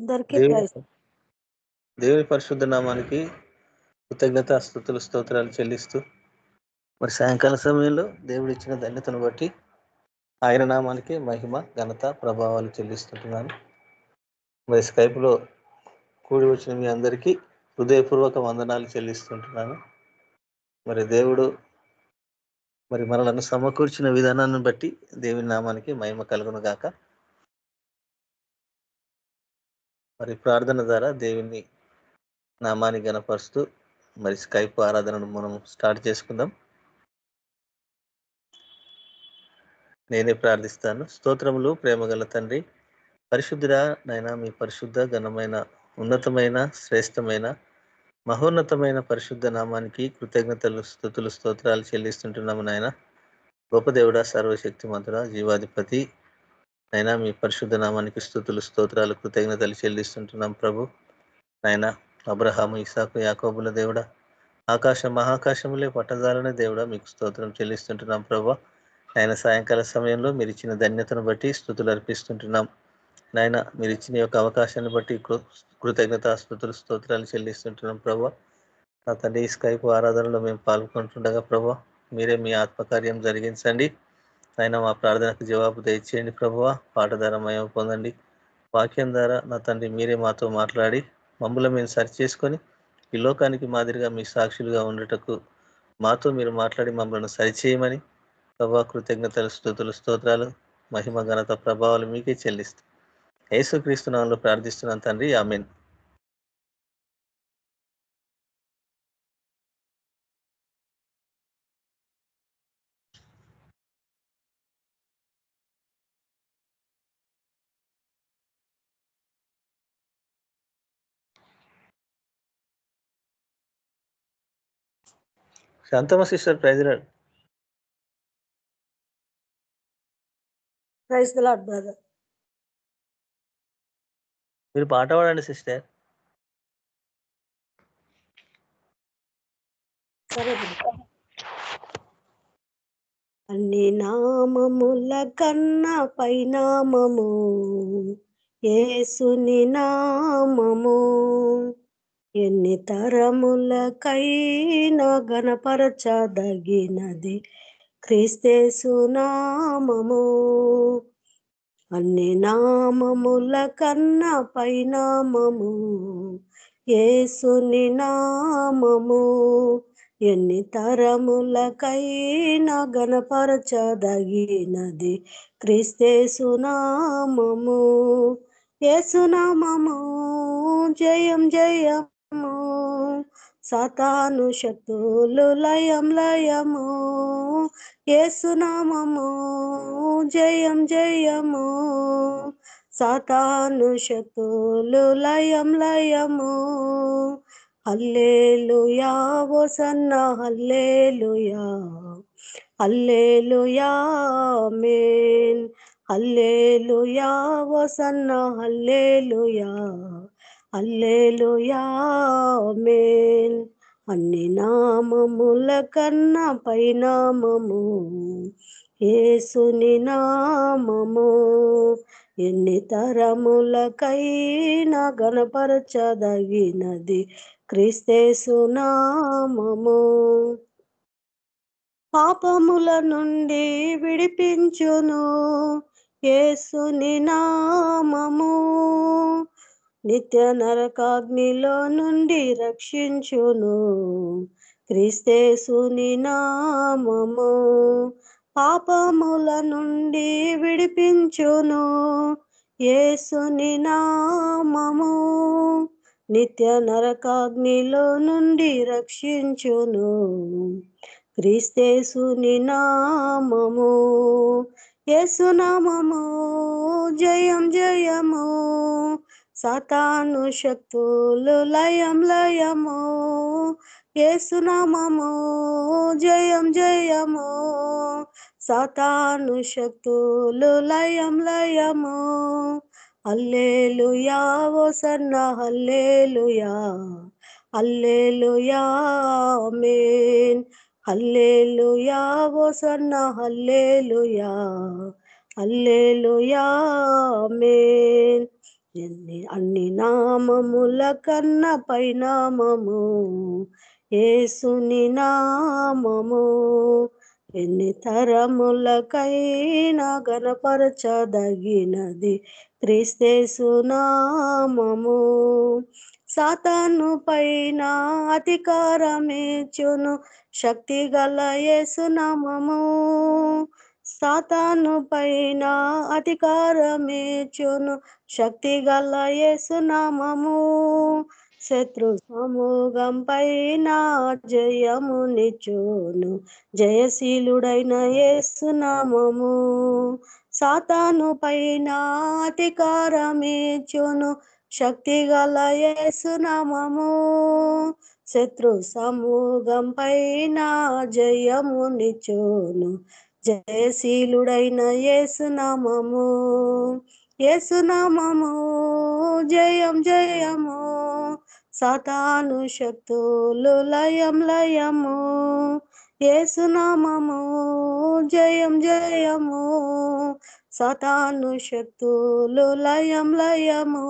అందరికీ దేవుని ప్రైజ్. దేవుని పరిశుద్ధ నామానికి కృతజ్ఞత స్థుతులు స్తోత్రాలు చెల్లిస్తూ మరి సాయంకాల సమయంలో దేవుడు ఇచ్చిన ధన్యతను బట్టి ఆయన నామానికి మహిమ ఘనత ప్రభావాలు చెల్లిస్తుంటున్నాను. మరి స్కైప్లో కూడి వచ్చిన మీ అందరికీ హృదయపూర్వక వందనాలు చెల్లిస్తుంటున్నాను. మరి దేవుడు మరి మనలను సమకూర్చిన విధానాన్ని బట్టి దేవుని నామానికి మహిమ కలుగును గాక. మరి ప్రార్థన ద్వారా దేవుని నామాన్ని గనపరుస్తూ మరి స్కైప్ ఆరాధనను మనం స్టార్ట్ చేసుకుందాం. నేనే ప్రార్థిస్తాను. స్తోత్రములు ప్రేమగల తండ్రి పరిశుద్ధుడా నైనా మీ పరిశుద్ధ ఘనమైన ఉన్నతమైన శ్రేష్టమైన మహోన్నతమైన పరిశుద్ధ నామానికి కృతజ్ఞతలు స్థుతులు స్తోత్రాలు చెల్లిస్తుంటున్నాము నాయన. గొప్ప దేవుడా సర్వశక్తి మంతుడా జీవాధిపతి నైనా మీ పరిశుద్ధ నామానికి స్థుతులు స్తోత్రాలు కృతజ్ఞతలు చెల్లిస్తుంటున్నాం ప్రభు. నాయన అబ్రహాము ఇసాకు యాకోబుల దేవుడా ఆకాశ మహాకాశములే పట్టజాలనే దేవుడా మీకు స్తోత్రం చెల్లిస్తుంటున్నాం ప్రభు. ఆయన సాయంకాల సమయంలో మీరు ఇచ్చిన ధన్యతను బట్టి స్థుతులు అర్పిస్తుంటున్నాం. నాయన మీరు ఇచ్చిన యొక్క అవకాశాన్ని బట్టి కృ- కృతజ్ఞత స్థుతులు స్తోత్రాలు చెల్లిస్తుంటున్నాం ప్రభు. నా తండ్రి ఈ స్కైప్ ఆరాధనలో మేము పాల్గొంటుండగా ప్రభు మీరే మీ ఆత్మకార్యం జరిగించండి. ఆయన మా ప్రార్థనకు జవాబు దయచేయండి ప్రభువ. పాటధారమయం పొందండి. వాక్యం ద్వారా నా తండ్రి మీరే మాతో మాట్లాడి మమ్మల్ని మేము సరి చేసుకొని ఈ లోకానికి మాదిరిగా మీ సాక్షులుగా ఉండటకు మాతో మీరు మాట్లాడి మమ్మల్ని సరిచేయమని ప్రభా కృతజ్ఞతలు స్థుతులు స్తోత్రాలు మహిమ ఘనత ప్రభావాలు మీకే చెల్లిస్తాం. యేసుక్రీస్తు నామంలో ప్రార్థిస్తున్నాను తండ్రి. Amen. Shanthamma sister praise Lord. Praise Lord brother. మీరు పాట పాడండి సిస్టర్. సరే. అన్ని నామముల కన్నా పైనామము యేసుని నామము. ఎన్ని తరములకైనా గణపరచదగినది క్రీస్తేసునామము అన్ని నామముల కన్నా పైనామము యేసుని నామము. ఎన్ని తరములకైనా గణపరచదగినది క్రీస్తేసునామము నామము జయం జయం. సతాను శత్రులు లయం లయము. యేసునామము జయం జయము. సతాను శత్రులు లయం లయము. Hallelujah hosanna hallelujah. Hallelujah amen hallelujah hosanna hallelujah. Amen. అన్ని నామముల కన్నా పైనామము యేసుని నామము. ఎన్ని తరములకైనా గణపరచదగినది క్రిస్తేసు నామము. పాపముల నుండి విడిపించును ఏసుని నామము. నిత్య నరకాగ్నిలో నుండి రక్షించును. క్రీస్తేసుని నామము పాపముల నుండి విడిపించును. యేసుని నామము నిత్య నరకాగ్నిలో నుండి రక్షించును. క్రీస్తేసుని నామము ఏసునామము జయం జయము. సాతాను శక్తులు లయం లయము. ఏసునామము జయం జయము. సాతాను శక్తులు లయం లయము. Hallelujah hosanna hallelujah. Hallelujah amen hallelujah hosanna hallelujah. Hallelujah మేన్ ఎన్ని అన్ని నామముల కన్న పరిణామము. ఏసుని నామము ఎన్ని తరములకైనా గణపరచదగినది క్రిస్తేసునామము సాతాను పైన అధికారమిచ్చును శక్తి గల యేసు నామము. సాతాను పైన అధికారమిచ్చును శక్తి గల యేసు శత్రు సమూహం పైన జయమునిచ్చును. జయశీలుడైన ఏసునామము సాతాను పైన అధికారమిచ్చును శక్తి గల యేసు శత్రు సమూహం పైన జయమునిచ్చును. జయశీలుడైన యేసునామము యేసునామము జయం జయము. సతాను శక్తులు లయం లయము. ఏసునామము జయం జయము. సతాను శక్తులు లయం లయము.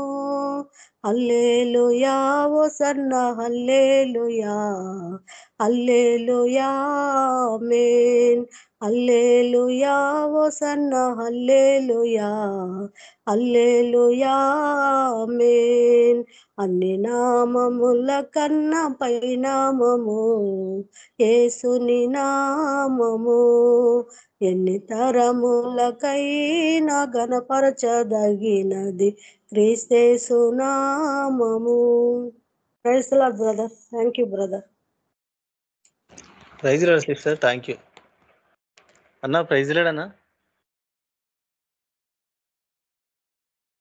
Hallelujah hosanna hallelujah. Hallelujah amen hallelujah hosanna hallelujah. Hallelujah మేన్ అన్ని నామముల కన్న పైనామము. ఏసుని నామము. ఎన్ని తరములకైనా గణపరచదగినది క్రీస్తేసు నామము. Praise brother thank you brother praise Lord sister thank you అన్న ప్రైజ్ లేడన్నా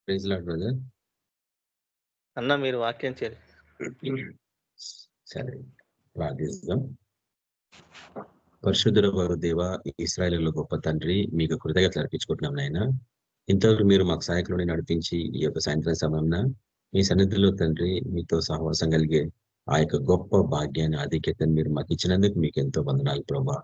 ప్రైజ్ లాడ్ బ్రదర్ అన్న మీరు వాక్యం చేయాలి. సరే ప్రార్థిస్తాం పరిశుద్ధుల వారు దేవ ఇస్రాయలు గొప్ప తండ్రి మీకు కృతజ్ఞతలు అర్పించుకుంటున్నాం నాయన. ఇంతవరకు మీరు మాకు సహాయకులని నడిపించి ఈ యొక్క సాయంత్రం సమయంన మీ సన్నిధిలో తండ్రి మీతో సహవాసం కలిగే ఆ యొక్క గొప్ప భాగ్యాన్ని ఆధిక్యతను మీరు మాకు ఇచ్చినందుకు మీకు ఎంతో వందనాలు ప్రభా.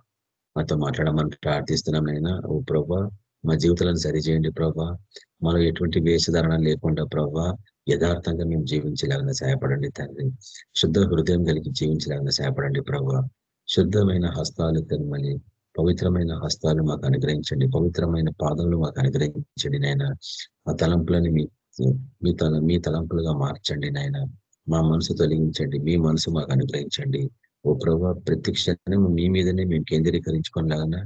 మాతో మాట్లాడమని ప్రార్థిస్తున్నాం నైనా ఓ ప్రభా మా జీవితాలను సరిచేయండి ప్రభా. మాలో ఎటువంటి వేషధారణ లేకుండా ప్రభా యథార్థంగా మేము జీవించలేగిన సహాయపడండి తండ్రి. శుద్ధ హృదయం కలిగి జీవించలేగిన సహాయపడండి ప్రభా. శుద్ధమైన హస్తాలు తిరుమలి పవిత్రమైన హస్తాలు మాకు అనుగ్రహించండి. పవిత్రమైన పాదములు మాకు అనుగ్రహించండి నాయన. ఆ తలంపులని మీ మీ తల మీ తలంపులుగా మార్చండి నాయన. మా మనసు తొలగించండి. మీ మనసు మాకు అనుగ్రహించండి. ఓ ప్రభా ప్రతి క్షణం మీ మీదనే మేము కేంద్రీకరించుకునేలాగన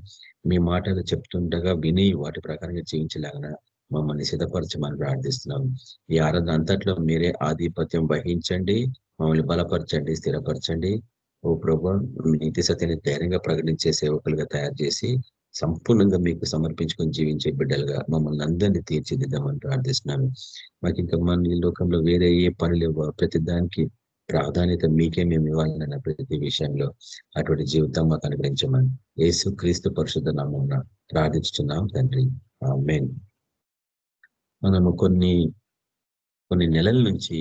మీ మాటలు చెప్తుండగా విని వాటి ప్రకారంగా జీవించలాగన మమ్మల్ని సిద్ధపరచమని ప్రార్థిస్తున్నాం. ఈ ఆరాధన అంతట్లో మీరే ఆధిపత్యం వహించండి మమ్మల్ని బలపరచండి స్థిరపరచండి. ఓ ప్రభా నీతి సత్యాన్ని ధైర్యంగా ప్రకటించే సేవకులుగా తయారు చేసి సంపూర్ణంగా మీకు సమర్పించుకొని జీవించే బిడ్డలుగా మమ్మల్ని అందరినీ తీర్చిదిద్దామని ప్రార్థిస్తున్నాను. మాకు ఇంకా మన ఈ లోకంలో వేరే ఏ పనులు ఇవ్వ ప్రతి దానికి ప్రాధాన్యత మీకే మేము ఇవ్వాలన్న ప్రతి విషయంలో అటువంటి జీవితం మాకు అనుగ్రహించమని యేసు క్రీస్తు పరిశుద్ధ నామం ప్రార్థించుతున్నాం తండ్రి. మెయిన్ మనము కొన్ని కొన్ని నెలల నుంచి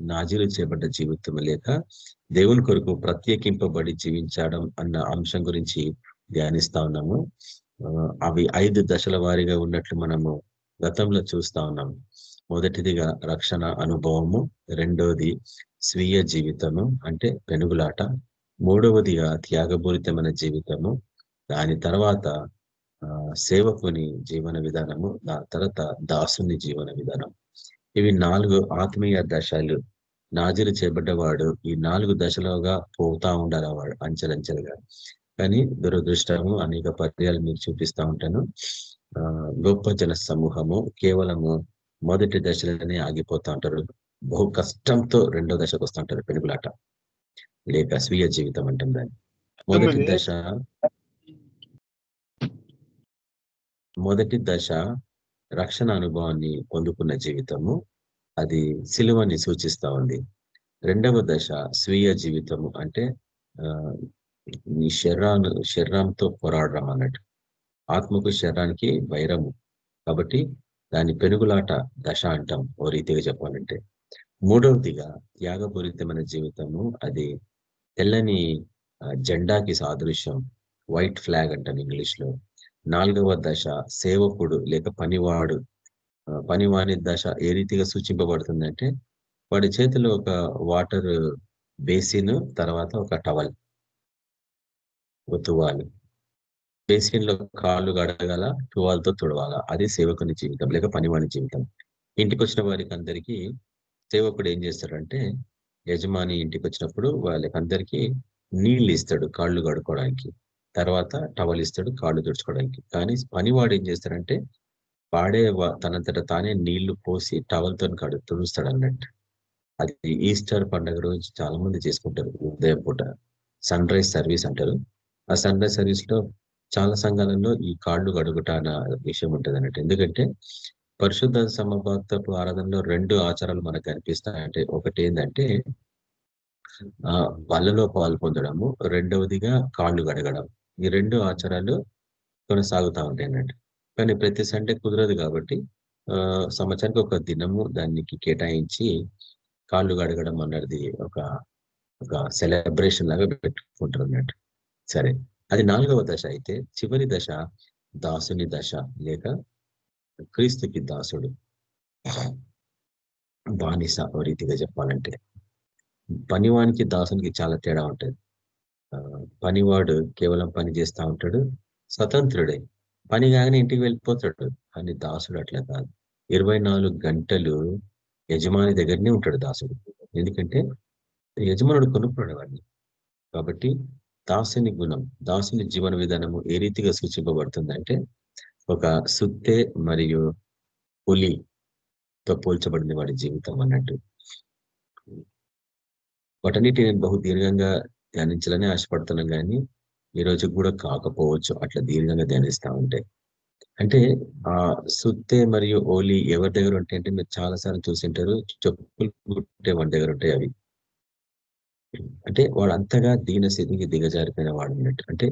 నాజీలు చేయబడ్డ జీవితం లేక దేవుని కొరకు ప్రత్యేకింపబడి జీవించడం అన్న అంశం గురించి ధ్యానిస్తా ఉన్నాము. అవి ఐదు దశల వారీగా ఉన్నట్లు మనము గతంలో చూస్తా ఉన్నాము మొదటిదిగా రక్షణ అనుభవము రెండవది స్వీయ జీవితము అంటే పెనుగులాట మూడవదిగా త్యాగపూరితమైన జీవితము దాని తర్వాత సేవకుని జీవన విధానము దాని తర్వాత దాసుని జీవన విధానం. ఇవి నాలుగు ఆత్మీయ దశలు. నాజీలు చేపడ్డవాడు ఈ నాలుగు దశలుగా పోతా ఉండాలి వాడు అంచెలంచెలుగా. కానీ దురదృష్టము అనేక పర్యాలు మీరు చూపిస్తా ఉంటాను. ఆ గొప్ప జన సమూహము కేవలము మొదటి దశలోనే ఆగిపోతా ఉంటారు బహు కష్టంతో రెండో దశకు వస్తూ ఉంటారు పెనుగులాట. లేక స్వీయ జీవితం అంటాం దాన్ని. మొదటి దశ మొదటి దశ రక్షణ అనుభవాన్ని పొందుకున్న జీవితము అది సిలువని సూచిస్తా ఉంది. రెండవ దశ స్వీయ జీవితము అంటే నీ శరీరాను శరీరంతో పోరాడడం అన్నట్టు. ఆత్మకు శరీరానికి వైరము. కాబట్టి దాని పెనుగులాట దశ అంటాం ఓ రీతిగా చెప్పాలంటే. మూడవదిగా త్యాగపూరితమైన జీవితము అది తెల్లని జెండాకి సాదృశ్యం వైట్ ఫ్లాగ్ అంటాం ఇంగ్లీష్లో నాలుగవ దశ సేవకుడు లేక పనివాడు. పనివాని దశ ఏ రీతిగా సూచింపబడుతుందంటే వాడి చేతిలో ఒక వాటర్ బేసిన్ తర్వాత ఒక టవల్ ఒత్తువాలి. బేసిన్లో కాళ్ళు గడగల టువాల్తో తుడవాల. అది సేవకుని జీవితం లేక పనివాణి జీవితం. ఇంటికి వచ్చిన వారికి అందరికీ సేవకుడు ఏం చేస్తాడంటే యజమాని ఇంటికి వచ్చినప్పుడు వాళ్ళకి అందరికీ నీళ్ళు ఇస్తాడు కాళ్ళు కడుక్కోవడానికి తర్వాత టవల్ ఇస్తాడు కాళ్ళు తుడుచుకోవడానికి. కానీ పనివాడు ఏం చేస్తాడంటే వాడే తనంతట తానే నీళ్ళు పోసి టవల్తో కాడు తుడుస్తాడు అన్నట్టు. అది ఈస్టర్ పండుగ రోజు చాలా మంది చేసుకుంటారు ఉదయం పూట. సన్ రైజ్ సర్వీస్ అంటారు. ఆ సన్ రైజ్ సర్వీస్లో చాలా సంఘాలలో ఈ కాళ్ళు కడుగుట అన్న విషయం ఉంటుంది అన్నట్టు. ఎందుకంటే పరిశుద్ధ సమభక్తపు ఆరాధనలో రెండు ఆచారాలు మనకు కనిపిస్తాయంటే ఒకటి ఏంటంటే ఆ బల్లలో పాలు పొందడము రెండవదిగా కాళ్ళు కడగడం. ఈ రెండు ఆచారాలు కొనసాగుతూ ఉంటాయి అన్నట్టు కానీ ప్రతి సండే కుదరదు కాబట్టి ఆ సంవత్సరానికి ఒక దినము దానికి కేటాయించి కాళ్ళు గడగడం అన్నది ఒక ఒక సెలబ్రేషన్ లాగా పెట్టుకుంటారు అన్నట్టు సరే అది నాలుగవ దశ అయితే చివరి దశ దాసుని దశ లేక క్రీస్తుకి దాసుడు. బానిస రీతిగా చెప్పాలంటే. పనివానికి దాసునికి చాలా తేడా ఉంటుంది. పనివాడు కేవలం పని చేస్తూ ఉంటాడు స్వతంత్రుడే. పని కాగానే ఇంటికి వెళ్ళిపోతాడు. కానీ దాసుడు అట్లా కాదు. ఇరవై గంటలు యజమాని దగ్గరనే ఉంటాడు దాసుడు. ఎందుకంటే యజమానుడు కొనుక్కున్నాడు వాడిని కాబట్టి దాసుని గుణం దాసుని జీవన విధానము ఏ రీతిగా సూచింపబడుతుందంటే ఒక సుత్తే మరియు పులితో పోల్చబడింది వాడి జీవితం అన్నట్టు. వాటన్నిటి నేను బహు దీర్ఘంగా ధ్యానించాలని ఆశపడుతున్నాం కానీ ఈ రోజు కూడా కాకపోవచ్చు. అట్లా దీర్ఘంగా ధ్యానిస్తా ఉంటే. అంటే ఆ సుత్తే మరియు ఓలి ఎవరి దగ్గర ఉంటాయి అంటే మీరు చాలా సార్లు చూసింటారు. చెప్పులు కుట్టే వాడి దగ్గర ఉంటాయి అవి. అంటే వాడు అంతగా దీన స్థితికి దిగజారిపోయిన వాడు అన్నట్టు. అంటే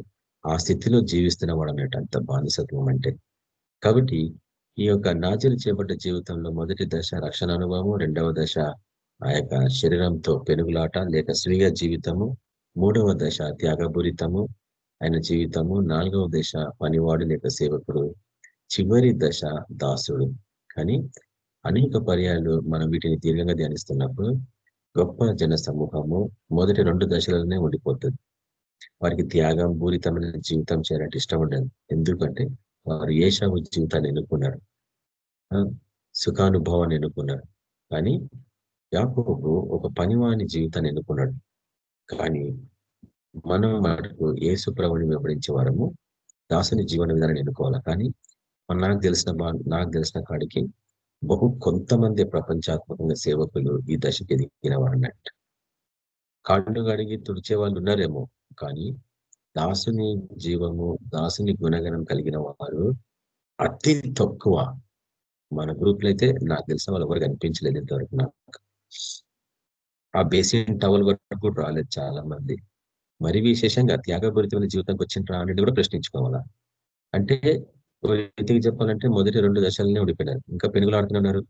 ఆ స్థితిలో జీవిస్తున్న వాడు అన్నట్టు అంత బానిసత్వం అంటే. కాబట్టి ఈ యొక్క నాజీలు చేపట్టే జీవితంలో మొదటి దశ రక్షణ అనుభవము రెండవ దశ ఆ యొక్క శరీరంతో పెనుగులాట లేక స్వీయ జీవితము మూడవ దశ త్యాగపూరితము ఆయన జీవితము. నాలుగవ దశ పనివాడు లేక సేవకుడు. చివరి దశ దాసుడు. కానీ అనేక పర్యాలు మనం వీటిని దీర్ఘంగా ధ్యానిస్తున్నప్పుడు గొప్ప జన సమూహము మొదటి రెండు దశలలోనే ఉండిపోతుంది. వారికి త్యాగం పూరితమైన జీవితం చేయాలంటే ఇష్టం ఉండదు. ఎందుకంటే వారు ఏషావు జీవితాన్ని ఎన్నుకున్నారు. సుఖానుభవాన్ని ఎన్నుకున్నారు. కానీ యాకోబు ఒక పనివాని జీవితాన్ని ఎన్నుకున్నాడు. కానీ మనం మటుకు ఏసు ప్రభుని వెంబడించే వారము దాసుని జీవన విధానాన్ని ఎన్నుకోవాలి కానీ నాకు తెలిసిన నాకు తెలిసిన కాడికి బహు కొంతమంది ప్రపంచాత్మకంగా సేవకులు ఈ దశకి ఎదిగిన వారన్నట్టు కాళ్ళు కడిగి తుడిచే వాళ్ళు ఉన్నారేమో కానీ దాసుని జీవము దాసుని గుణగణం కలిగిన వారు అతి తక్కువ. మన గ్రూప్లో అయితే నాకు తెలిసిన వాళ్ళు ఎవరు కనిపించలేదు ఇంతవరకు నాకు. ఆ బేసిన్ టవల్ వరకు కూడా రాలేదు చాలా మంది మరి విశేషంగా త్యాగపూరితమైన జీవితానికి వచ్చిన అనేది కూడా ప్రశ్నించుకోవాలా? అంటే రీతికి చెప్పాలంటే మొదటి రెండు దశలనే ఉండిపోయినారు ఇంకా పెనుగులాడుతున్నారు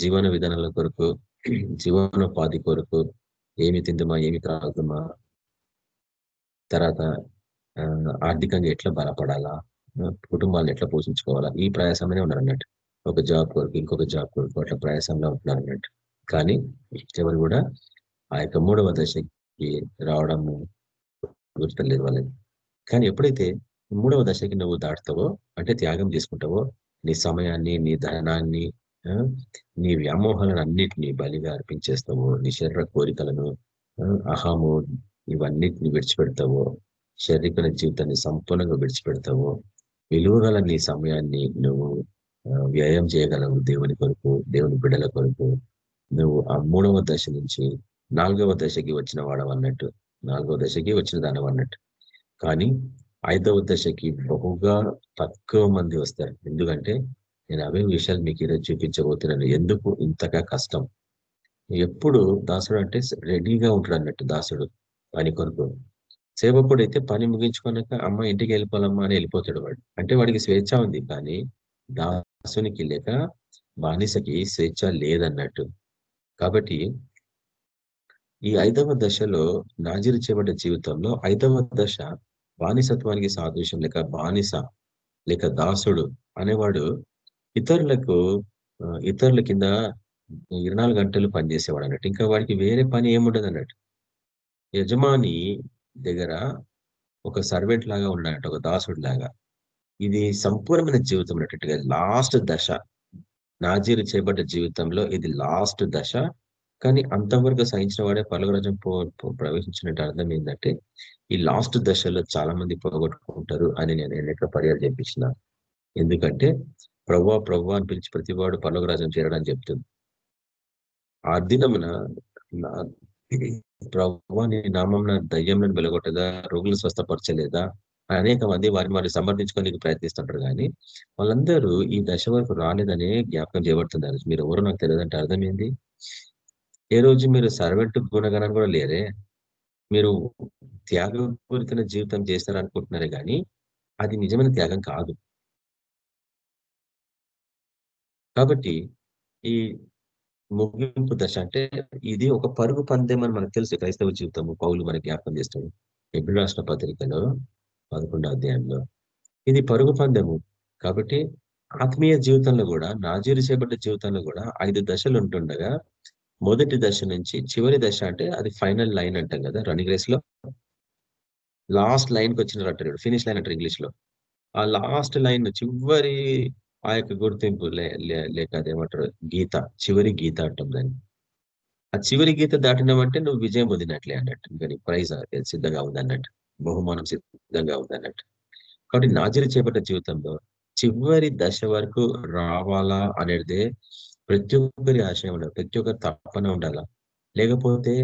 జీవన విధానాల కొరకు జీవనోపాధి కొరకు ఏమి తిందమా ఏమి త్రాగుదమా తర్వాత ఆర్థికంగా ఎట్లా బలపడాలా కుటుంబాలను ఎట్లా పోషించుకోవాలా ఈ ప్రయాసంలోనే ఉన్నారు అన్నట్టు ఒక జాబ్ కొరకు ఇంకొక జాబ్ కొరకు అట్లా ప్రయాసంలో ఉంటున్నారు అన్నట్టు కానీ ఎవరు కూడా ఆ యొక్క మూడవ దశకి రావడము గుర్తులేదు వాళ్ళని కానీ ఎప్పుడైతే మూడవ దశకి నువ్వు దాటుతావో అంటే త్యాగం చేసుకుంటావో నీ సమయాన్ని నీ ధనాన్ని నీ వ్యామోహాలను అన్నిటినీ బలిగా అర్పించేస్తావు నీ శరీర కోరికలను అహము ఇవన్నిటిని విడిచిపెడతావు శారీరక జీవితాన్ని సంపూర్ణంగా విడిచిపెడతావు విలువగల నీ సమయాన్ని నువ్వు వ్యయం చేయగలవు దేవుని కొరకు దేవుని బిడ్డల కొరకు నువ్వు ఆ మూడవ దశ నుంచి నాలుగవ దశకి వచ్చిన వాడవన్నట్టు నాలుగవ దశకి వచ్చిన దానవన్నట్టు కానీ ఐదవ దశకి బహుగా తక్కువ మంది వస్తారు. ఎందుకంటే నేను అవే విషయాలు మీకు ఈరోజు చూపించబోతున్నాను. ఎందుకు? ఇంతగా కష్టం. ఎప్పుడు దాసుడు అంటే రెడీగా ఉంటాడు అన్నట్టు దాసుడు పని కొరకు సేవకుడు అయితే పని ముగించుకున్నాక అమ్మ ఇంటికి వెళ్ళిపోవాలమ్మా అని వెళ్ళిపోతాడు వాడు. అంటే వాడికి స్వేచ్ఛ ఉంది కానీ దాసునికి లేక బానిసకి స్వేచ్ఛ లేదన్నట్టు. కాబట్టి ఈ ఐదవ దశలో నాజీరు చేయబడ్డ జీవితంలో ఐదవ దశ బానిసత్వానికి సాదృశ్యం లేక బానిస లేక దాసుడు అనేవాడు ఇతరులకు ఇతరుల కింద ఇరవై గంటలు పనిచేసేవాడు అన్నట్టు. ఇంకా వాడికి వేరే పని ఏముండదు అన్నట్టు యజమాని దగ్గర ఒక సర్వెంట్ లాగా ఉన్నాడు ఒక దాసుడు లాగా ఇది సంపూర్ణమైన జీవితం అన్నట్టుగా లాస్ట్ దశ. నాజీరు చేపట్ట జీవితంలో ఇది లాస్ట్ దశ. కానీ అంతవరకు సహించిన వాడే పలుగురాజం ప్రవేశించినట్టు అర్థం ఏంటంటే ఈ లాస్ట్ దశలో చాలా మంది పోగొట్టుకుంటారు అని నేను ఎన్నిక పర్యాలు చెప్పించిన. ఎందుకంటే ప్రవ్వా ప్రవ్వా అని పిలిచి ప్రతివాడు పలుగురాజం చేరడం చెప్తుంది. ఆ దినమున ప్రవ్వా నీ నామం దయ్యంలో వెలగొట్టదా? రోగులు స్వస్థపరచలేదా? అనేక మంది వారిని వారిని సమర్థించుకోనికి ప్రయత్నిస్తుంటారు కానీ వాళ్ళందరూ ఈ దశ వరకు రాలేదనే జ్ఞాపకం చేయబడుతున్నారు. మీరు ఎవరు నాకు తెలియదంటే అర్థం ఏంది ఏ రోజు మీరు సర్వెంట్ గుణగణం కూడా లేరే? మీరు త్యాగపూరితమైన జీవితం చేస్తారనుకుంటున్నారే కానీ అది నిజమైన త్యాగం కాదు. కాబట్టి ఈ ముగింపు దశ అంటే ఇది ఒక పరుగు పందెం అని మనకు తెలుసు క్రైస్తవ జీవితము. పౌలు మనకి జ్ఞాపకం చేస్తాడు. ఎప్పుడు రాష్ట్ర పత్రికలో పదకొండో అధ్యాయంలో. ఇది పరుగు పందెము. కాబట్టి ఆత్మీయ జీవితంలో కూడా నాజీరు చేపట్టే జీవితంలో కూడా ఐదు దశలు ఉంటుండగా మొదటి దశ నుంచి చివరి దశ అంటే అది ఫైనల్ లైన్ అంటాం కదా రన్నింగ్ రేస్లో లాస్ట్ లైన్కి వచ్చిన అంటారు ఫినిష్ లైన్ అంటారు ఇంగ్లీష్లో ఆ లాస్ట్ లైన్ చివరి ఆ యొక్క గుర్తింపు లేక అదేమంటారు గీత చివరి గీత అంటాం దాన్ని. ఆ చివరి గీత దాటినామంటే నువ్వు విజయం పొందినట్లే అన్నట్టు ఇంకా ప్రైజ్ సిద్ధంగా ఉంది అన్నట్టు బహుమానం సిద్ధంగా ఉందన్నట్టు. కాబట్టి నాజరి చేపట్టిన జీవితంలో చివరి దశ వరకు రావాలా అనేది ప్రతి ఒక్కరి ఆశయం ఉండాలి. ప్రతి ఒక్కరి తప్పన ఉండాలా? లేకపోతే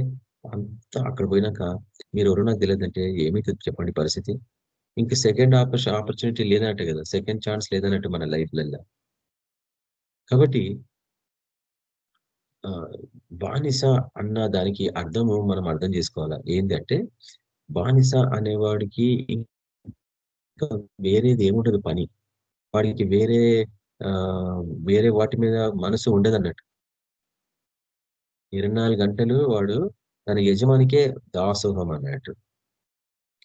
అంతా అక్కడ పోయినాక మీరు ఎవరు నాకు తెలియదంటే ఏమైతే చెప్పండి పరిస్థితి. ఇంక సెకండ్ ఆపర్చునిటీ లేదన్నట్టు కదా. సెకండ్ ఛాన్స్ లేదన్నట్టు మన లైఫ్లలో కాబట్టి బానిస అన్న దానికి అర్థము మనం అర్థం చేసుకోవాలా? ఏంటంటే బానిస అనేవాడికి ఇంకా వేరేది ఏముండదు పని. వాడికి వేరే వేరే వాటి మీద మనసు ఉండదు అన్నట్టు ఇరవై గంటలు వాడు తన యజమానికే దాసోహం అన్నట్టు.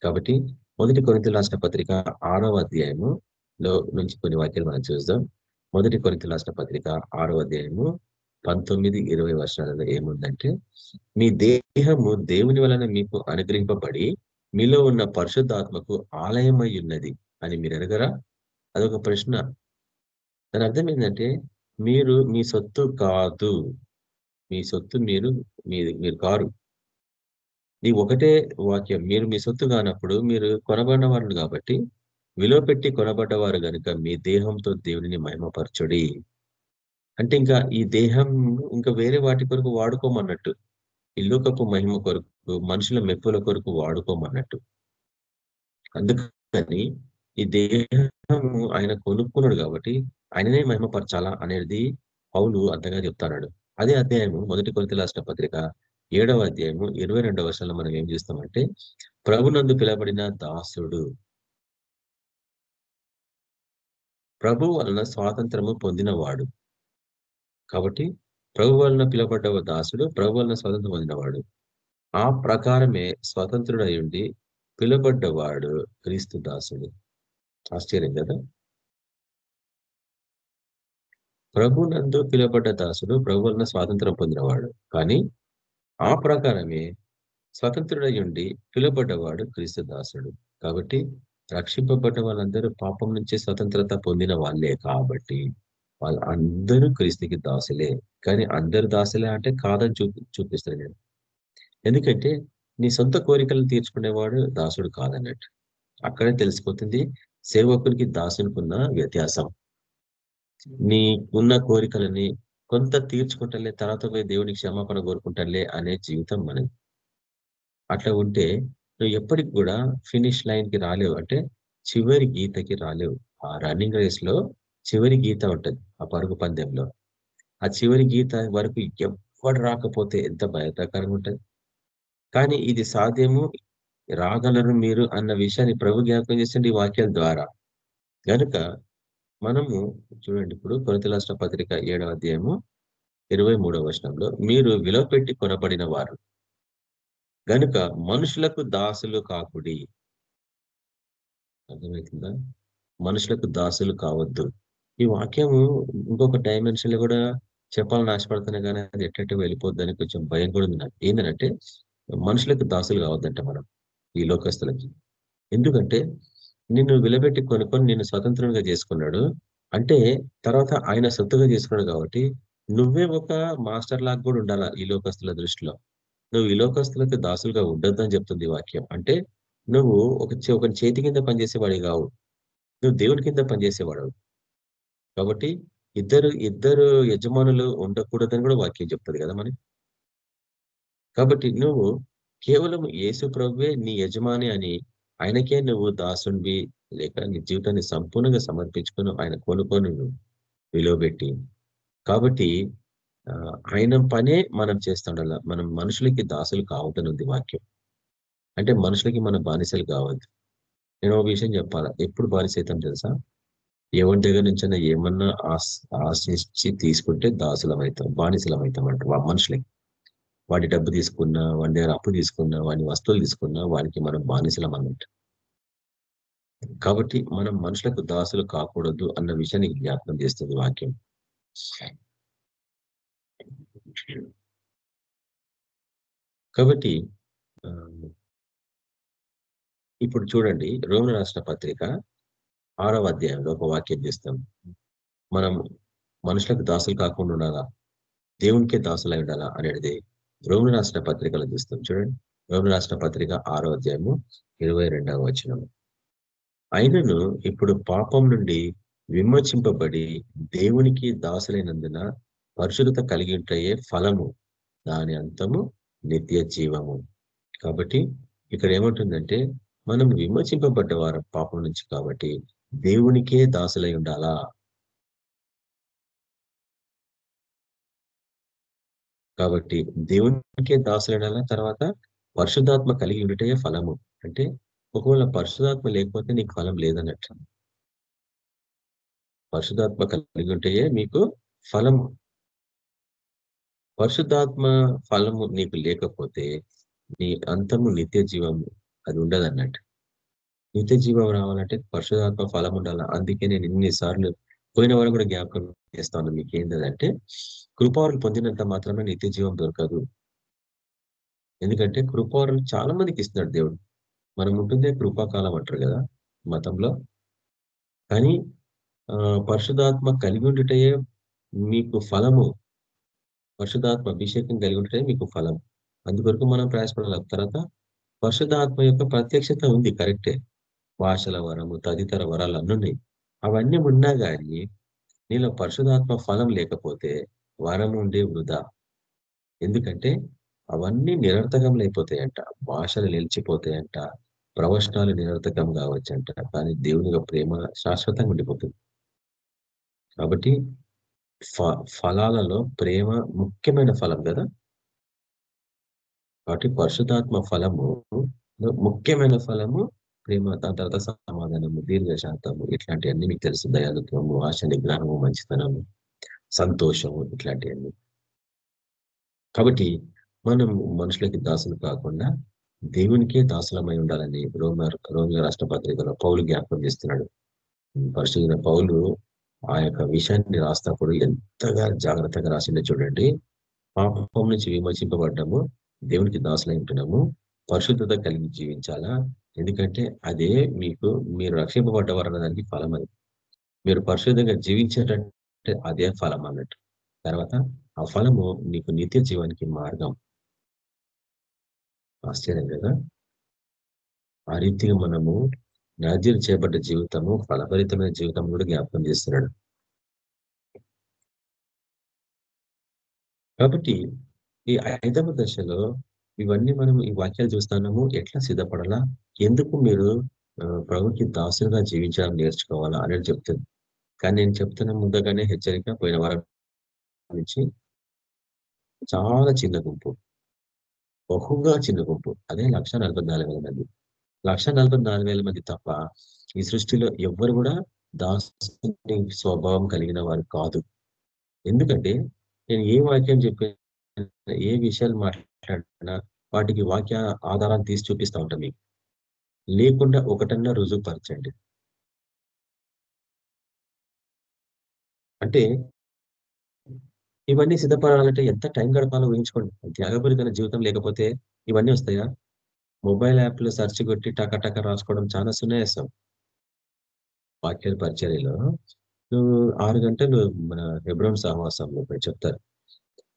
కాబట్టి మొదటి కొరింతలు రాసిన పత్రిక ఆరవ అధ్యాయము లో నుంచి కొన్ని వాక్యాలు మనం చూద్దాం. మొదటి కొరింతలు రాసిన పత్రిక ఆరవ అధ్యాయము పంతొమ్మిది ఇరవై వర్షాలలో ఏముందంటే మీ దేహము దేవుని వలన మీకు అనుగ్రహింపబడి మీలో ఉన్న పరిశుద్ధాత్మకు ఆలయమై ఉన్నది అని మీరు ఎరగరా అదొక ప్రశ్న. దాని అర్థం ఏంటంటే మీరు మీ సొత్తు కాదు. మీ సొత్తు మీరు మీరు కారు. ఈ ఒకటే వాక్యం. మీరు మీ సొత్తు కానప్పుడు మీరు కొనబడినవారు కాబట్టి విలువ పెట్టి కొనబడ్డవారు కనుక మీ దేహంతో దేవుని మహిమపరచుడి. అంటే ఇంకా ఈ దేహం ఇంకా వేరే వాటి కొరకు వాడుకోమన్నట్టు. ఇల్లుకప్పు మహిమ కొరకు మనుషుల మెప్పుల కొరకు వాడుకోమన్నట్టు. అందుకని ఈ దేహము ఆయన కొనుక్కున్నాడు కాబట్టి ఆయననే మహిమపరచాలా అనేది పౌలు అంతగా చెప్తాడు అదే అధ్యాయము మొదటి కొలత రాసిన పత్రిక ఏడవ అధ్యాయము ఇరవై రెండవ వర్షంలో మనం ఏం చేస్తామంటే ప్రభునందు పిలబడిన దాసుడు. ప్రభు వలన స్వాతంత్రము పొందినవాడు. కాబట్టి ప్రభు వలన పిలబడ్డ దాసుడు ప్రభు వలన స్వతంత్రం పొందినవాడు. ఆ ప్రకారమే స్వతంత్రుడై ఉండి పిలబడ్డవాడు క్రీస్తు దాసుడు. ఆశ్చర్యం కదా? ప్రభు నందు పిలబడ్డ దాసుడు ప్రభు వలన స్వాతంత్రం పొందినవాడు. కానీ ఆ ప్రకారమే స్వతంత్రుడై ఉండి పిలబడ్డవాడు క్రీస్తు దాసుడు. కాబట్టి రక్షింపబడ్డ వాళ్ళందరూ పాపం నుంచి స్వతంత్రత పొందిన వాళ్ళే కాబట్టి వాళ్ళు అందరూ క్రీస్తుకి దాసులే. కానీ అందరు దాసులే అంటే కాదని చూపి చూపిస్తాను నేను ఎందుకంటే నీ సొంత కోరికలను తీర్చుకునేవాడు దాసుడు కాదన్నట్టు. అక్కడే తెలిసిపోతుంది సేవకునికి దాసునికున్న వ్యత్యాసం. నీ ఉన్న కోరికలని కొంత తీర్చుకుంటలే తర్వాత పోయి దేవునికి క్షమాపణ కోరుకుంటాలే అనే జీవితం మనది. అట్లా ఉంటే నువ్వు ఎప్పటికి కూడా ఫినిష్ లైన్కి రాలేవు. అంటే చివరి గీతకి రాలేవు. ఆ రన్నింగ్ రేస్లో చివరి గీత ఉంటుంది ఆ పరుగు పందెంలో. ఆ చివరి గీత వరకు ఎవ్వడు రాకపోతే ఎంత భయకరంగా ఉంటుంది. కానీ ఇది సాధ్యము రాగలరు మీరు అన్న విషయాన్ని ప్రభు జ్ఞాపకం చేస్తుంది ఈ వాక్యాల ద్వారా. కనుక మనము చూడండి ఇప్పుడు కొరత రాష్ట్ర పత్రిక ఏడవ అధ్యాయము ఇరవై మూడవ వర్షంలో మీరు విలువ పెట్టి కొనబడిన వారు. గనుక మనుషులకు దాసులు కాకుడి. అర్థమవుతుందా మనుషులకు దాసులు కావద్దు. ఈ వాక్యము ఇంకొక డైమెన్షన్లో కూడా చెప్పాలని ఆశపడుతున్నా కానీ అది ఎట్లంటే వెళ్ళిపోద్దని కొంచెం భయం కూడా ఉంది నాకు. ఏంటంటే మనుషులకు దాసులు కావద్దంట మనం ఈ లోకస్తులకి. ఎందుకంటే నిన్ను విలబెట్టి కొనుక్కొని నిన్ను స్వతంత్రంగా చేసుకున్నాడు. అంటే తర్వాత ఆయన సొత్తుగా చేసుకున్నాడు కాబట్టి నువ్వే ఒక మాస్టర్ లాగా కూడా ఉండాలా ఈ లోకస్తుల దృష్టిలో? నువ్వు ఈ లోకస్తులకు దాసులుగా ఉండొద్దు అని చెప్తుంది ఈ వాక్యం. అంటే నువ్వు ఒక ఒక చేతి కింద పనిచేసేవాడి కావు. నువ్వు దేవుడి కింద పనిచేసేవాడు కాబట్టి ఇద్దరు ఇద్దరు యజమానులు ఉండకూడదని కూడా వాక్యం చెప్తుంది కదా మనకి కాబట్టి నువ్వు కేవలం యేసు ప్రభువే నీ యజమాని అని ఆయనకే నువ్వు దాసుండి లేక నీ జీవితాన్ని సంపూర్ణంగా సమర్పించుకుని ఆయన కొనుక్కొని విలువబెట్టి కాబట్టి ఆయన పనే మనం చేస్తుండాల మనం మనుషులకి దాసులు కావద్దనుంది వాక్యం. అంటే మనుషులకి మన బానిసలు కావద్దు. నేను ఒక విషయం చెప్పాలా? ఎప్పుడు బానిస అవుతాం తెలుసా? ఎవరి దగ్గర నుంచైనా ఏమన్నా ఆశించి తీసుకుంటే దాసులం అవుతాం బానిసలం అవుతాం అంటారు మనుషులకి వాడి డబ్బు తీసుకున్నా వాడి దగ్గర అప్పు తీసుకున్నా వాడి వస్తువులు తీసుకున్నా వాడికి మనం బానిసలం అన్నట్టు కాబట్టి మనం మనుషులకు దాసులు కాకూడదు అన్న విషయాన్ని జ్ఞాపకం చేస్తుంది వాక్యం. కాబట్టి ఇప్పుడు చూడండి రోమన్ రాష్ట్ర పత్రిక ఆరవ అధ్యాయంలో ఒక వాక్యం చేస్తాం. మనం మనుషులకు దాసులు కాకుండా ఉండాలా? దేవునికే దాసులై ఉండాలా అనేది రోమిన రాష్ట్ర పత్రికలు చూస్తాం. చూడండి. రోమిన రాష్ట్ర పత్రిక ఆరో అధ్యాయము ఇరవై రెండవ వచనము. అయినను ఇప్పుడు పాపం నుండి విమోచింపబడి దేవునికి దాసులైనందున పరిశుద్ధత కలిగి ఉంటాయే ఫలము దాని అంతము నిత్య జీవము. కాబట్టి ఇక్కడ ఏమంటుందంటే మనం విమోచింపబడ్డ వారం పాపం నుంచి కాబట్టి దేవునికే దాసులై ఉండాలా? కాబట్టి దేవునికే దాసులైన తర్వాత పరిశుద్ధాత్మ కలిగి ఉండటే ఫలము. అంటే ఒకవేళ పరిశుధాత్మ లేకపోతే నీకు ఫలం లేదన్నట్టు. పరిశుధాత్మ కలిగి ఉంటే మీకు ఫలము. పరిశుద్ధాత్మ ఫలము నీకు లేకపోతే నీ అంతము నిత్య జీవము అది ఉండదు అన్నట్టు నిత్య జీవం రావాలంటే పరిశుధాత్మ ఫలం ఉండాలి? అందుకే నేను ఇన్నిసార్లు పోయిన వారు కూడా జ్ఞాపకం చేస్తాను. మీకు ఏంటంటే కృపారులు పొందినంత మాత్రమే నిత్య జీవం దొరకదు. ఎందుకంటే కృపారులు చాలా మందికి ఇస్తున్నాడు దేవుడు. మనం ఉంటుందే కృపాకాలం అంటారు కదా మతంలో. కానీ పరిశుధాత్మ కలిగి ఉండుటే మీకు ఫలము. పరిశుధాత్మ అభిషేకం కలిగి ఉంటే మీకు ఫలం. అందువరకు మనం ప్రయాసపడాలి. తర్వాత పరిశుధాత్మ యొక్క ప్రత్యక్షత ఉంది కరెక్టే. భాషల వరము తదితర వరాలు అన్నున్నాయి అవన్నీ ఉన్నా కానీ నీలో పరిశుధాత్మ ఫలం లేకపోతే వరం ఉండే వృధా. ఎందుకంటే అవన్నీ నిరర్థకంలు అయిపోతాయంట భాషలు నిలిచిపోతాయంట. ప్రవచనాలు నిరర్థకం కావచ్చంట. కానీ దేవుని ప్రేమ శాశ్వతంగా ఉండిపోతుంది. కాబట్టి ఫలాలలో ప్రేమ ముఖ్యమైన ఫలం కదా? కాబట్టి పరిశుధాత్మ ఫలము ముఖ్యమైన ఫలము ప్రేమ దాని తర్వాత సమాధానము దీర్ఘశాంతము ఇట్లాంటివన్నీ మీకు తెలుసు. దయాలుత్వము ఆశ నిగ్రహము మంచితనము సంతోషము ఇట్లాంటివన్నీ. కాబట్టి మనం మనుషులకి దాసులు కాకుండా దేవునికే దాసులమై ఉండాలని రోమ రోమిల రాష్ట్ర పత్రికలో పౌలు జ్ఞాపకం చేస్తున్నాడు. పరిశుభ్ర పౌలు ఆ యొక్క విషయాన్ని రాసినప్పుడు ఎంతగా జాగ్రత్తగా రాసిందో చూడండి. పాపం నుంచి విమర్శింపబడ్డాము దేవునికి దాసులై ఉంటున్నాము. పరిశుద్ధత కలిగి జీవించాలా? ఎందుకంటే అదే మీకు మీరు రక్షింపబడ్డవారు దానికి ఫలం అది. మీరు పరిశుద్ధంగా జీవించేటంటే అదే ఫలం అన్నట్టు. తర్వాత ఆ ఫలము నీకు నిత్య జీవానికి మార్గం. ఆశ్చర్యం కదా? ఆ రీతిగా మనము నాజ్యం చేపడ్డ జీవితము ఫలభరితమైన జీవితం కూడా జ్ఞాపకం చేస్తున్నాడు. కాబట్టి ఈ ఐదవ దశలో ఇవన్నీ మనం ఈ వాక్యాలు చూస్తున్నాము. ఎట్లా సిద్ధపడాలా? ఎందుకు మీరు ప్రభుకి దాసులుగా జీవించడం నేర్చుకోవాలా అనేది చెప్తుంది. కానీ నేను చెప్తున్న ముందుగానే హెచ్చరిక పోయిన వారం నుంచి చాలా చిన్న గుంపు. బహుగా చిన్న గుంపు. అదే లక్ష మంది. లక్ష మంది తప్ప ఈ సృష్టిలో ఎవ్వరు కూడా దాసుని స్వభావం కలిగిన వారు కాదు. ఎందుకంటే నేను ఏ వాక్యం చెప్పిన ఏ విషయాలు మాట్లాడినా వాటికి వాక్య ఆధారాలు తీసి చూపిస్తా ఉంటాం మీకు. లేకుండా ఒకటన్నా రుజువుపరచండి అంటే ఇవన్నీ సిద్ధపడాలంటే ఎంత టైం గడపాలో ఊహించుకోండి. త్యాగపూరితమైన జీవితం లేకపోతే ఇవన్నీ వస్తాయా? మొబైల్ యాప్లో సెర్చ్ కొట్టి టక టక రాసుకోవడం చాలా సున్యాసం. వాక్య పరిచర్యలో. నువ్వు ఆరు గంటలు మన హెబ్రోన్ సహవాసంలో చెప్తారు.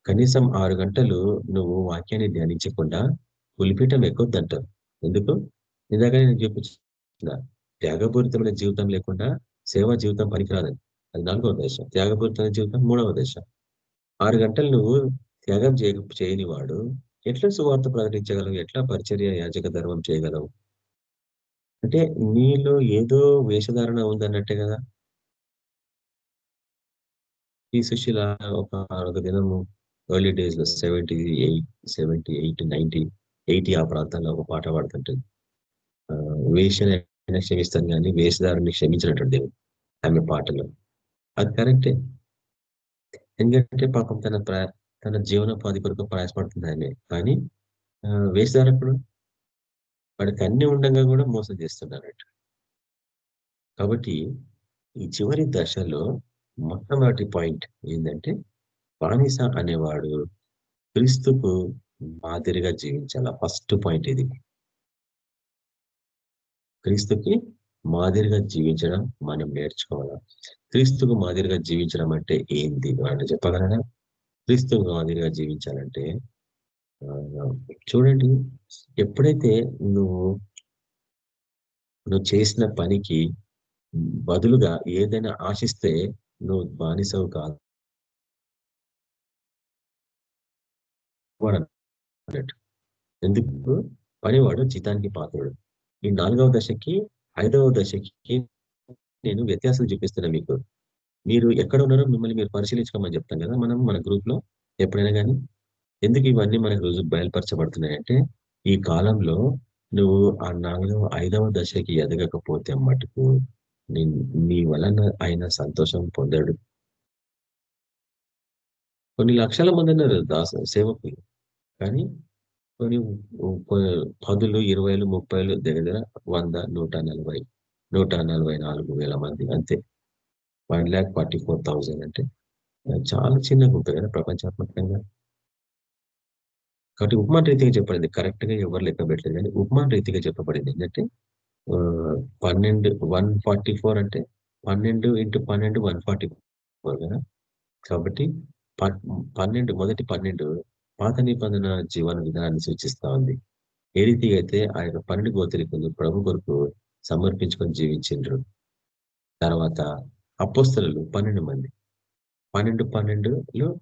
కనీసం ఆరు గంటలు నువ్వు వాక్యాన్ని ధ్యానించకుండా పులిపీఠం ఎక్కువద్దంటారు ఎందుకు? ఇందాక నేను చూపించిన త్యాగపూరితమైన జీవితం లేకుండా సేవా జీవితం పనికిరాదని. అది నాలుగవ దశ త్యాగపూరితమైన జీవితం మూడవ దశ ఆరు గంటలు నువ్వు త్యాగం చేయ చేయని వాడు ఎట్లా సువార్త ప్రకటించగలవు? ఎట్లా పరిచర్య యాజక ధర్మం చేయగలవు? అంటే నీలో ఏదో వేషధారణ ఉందన్నట్టే కదా. ఈ సుశీల ఒక దినము ఎర్లీ డేస్లో seventy eight seventy eight ninety eighty ఆ ప్రాంతాల్లో ఒక పాట పాడుతుంటుంది వేషనైనా క్షమిస్తాను కానీ వేషధారుని క్షమించినటువంటి దేవుడు ఆమె పాటలో. అది కరెక్టే. ఎందుకంటే పాపం తన తన జీవనోపాధి కొరకు ప్రయాసపడుతుంది ఆమె. కానీ వేషధారకుడు వాడికి అన్ని ఉండగా కూడా మోసం చేస్తున్నారట కాబట్టి ఈ చివరి దశలో మొట్టమొదటి పాయింట్ ఏంటంటే బానిస అనేవాడు క్రీస్తుకు మాదిరిగా జీవించాల. ఫస్ట్ పాయింట్ ఇది. క్రీస్తుకి మాదిరిగా జీవించడం మనం నేర్చుకోవాలా? క్రీస్తుకు మాదిరిగా జీవించడం అంటే ఏంది? అని చెప్పగలరా? క్రీస్తుకు మాదిరిగా జీవించాలంటే చూడండి ఎప్పుడైతే నువ్వు నువ్వు చేసిన పనికి బదులుగా ఏదైనా ఆశిస్తే నువ్వు బానిసవు కాదు. అన్నట్టు ఎందుకు? పనివాడు జీతానికి పాత్రుడు. ఈ నాలుగవ దశకి ఐదవ దశకి నేను వ్యత్యాసం చూపిస్తున్నా మీకు. మీరు ఎక్కడ ఉన్నారో మిమ్మల్ని మీరు పరిశీలించుకోమని చెప్తాం కదా. మనం మన గ్రూప్లో ఎప్పుడైనా కానీ ఎందుకు ఇవన్నీ మనకు రోజు బయలుపరచబడుతున్నాయి అంటే ఈ కాలంలో నువ్వు ఆ నాలుగవ ఐదవ దశకి ఎదగకపోతే మటుకు నీ వలన ఆయన సంతోషం పొందాడు. కొన్ని లక్షల మంది ఉన్నారు దాస సేవకులు. కానీ కొన్ని పదులు ఇరవైలు ముప్పైలు దగ్గర వంద నూట నలభై నూట నలభై నాలుగు వేల మంది అంతే. One lakh forty four thousand అంటే చాలా చిన్న గుంపు కదా ప్రపంచాత్మకంగా. కాబట్టి ఉపమాన రీతిగా చెప్పబడింది. కరెక్ట్గా ఎవరు లెక్క పెట్టలేదు కానీ ఉపమాన రీతిగా చెప్పబడింది. ఏంటంటే పన్నెండు వన్ ఫార్టీ ఫోర్ అంటే పన్నెండు ఇంటూ పన్నెండు వన్ ఫార్టీ ఫోర్ కదా. కాబట్టి పన్నెండు మొదటి పన్నెండు పాత నిబంధన జీవన విధానాన్ని సూచిస్తా ఉంది. ఏ రీతిగా అయితే ఆ యొక్క పన్నెండు గోత్రికులు ప్రభు కొరకు సమర్పించుకొని జీవించిండ్రు తర్వాత అపోస్తలు పన్నెండు మంది. పన్నెండు పన్నెండులో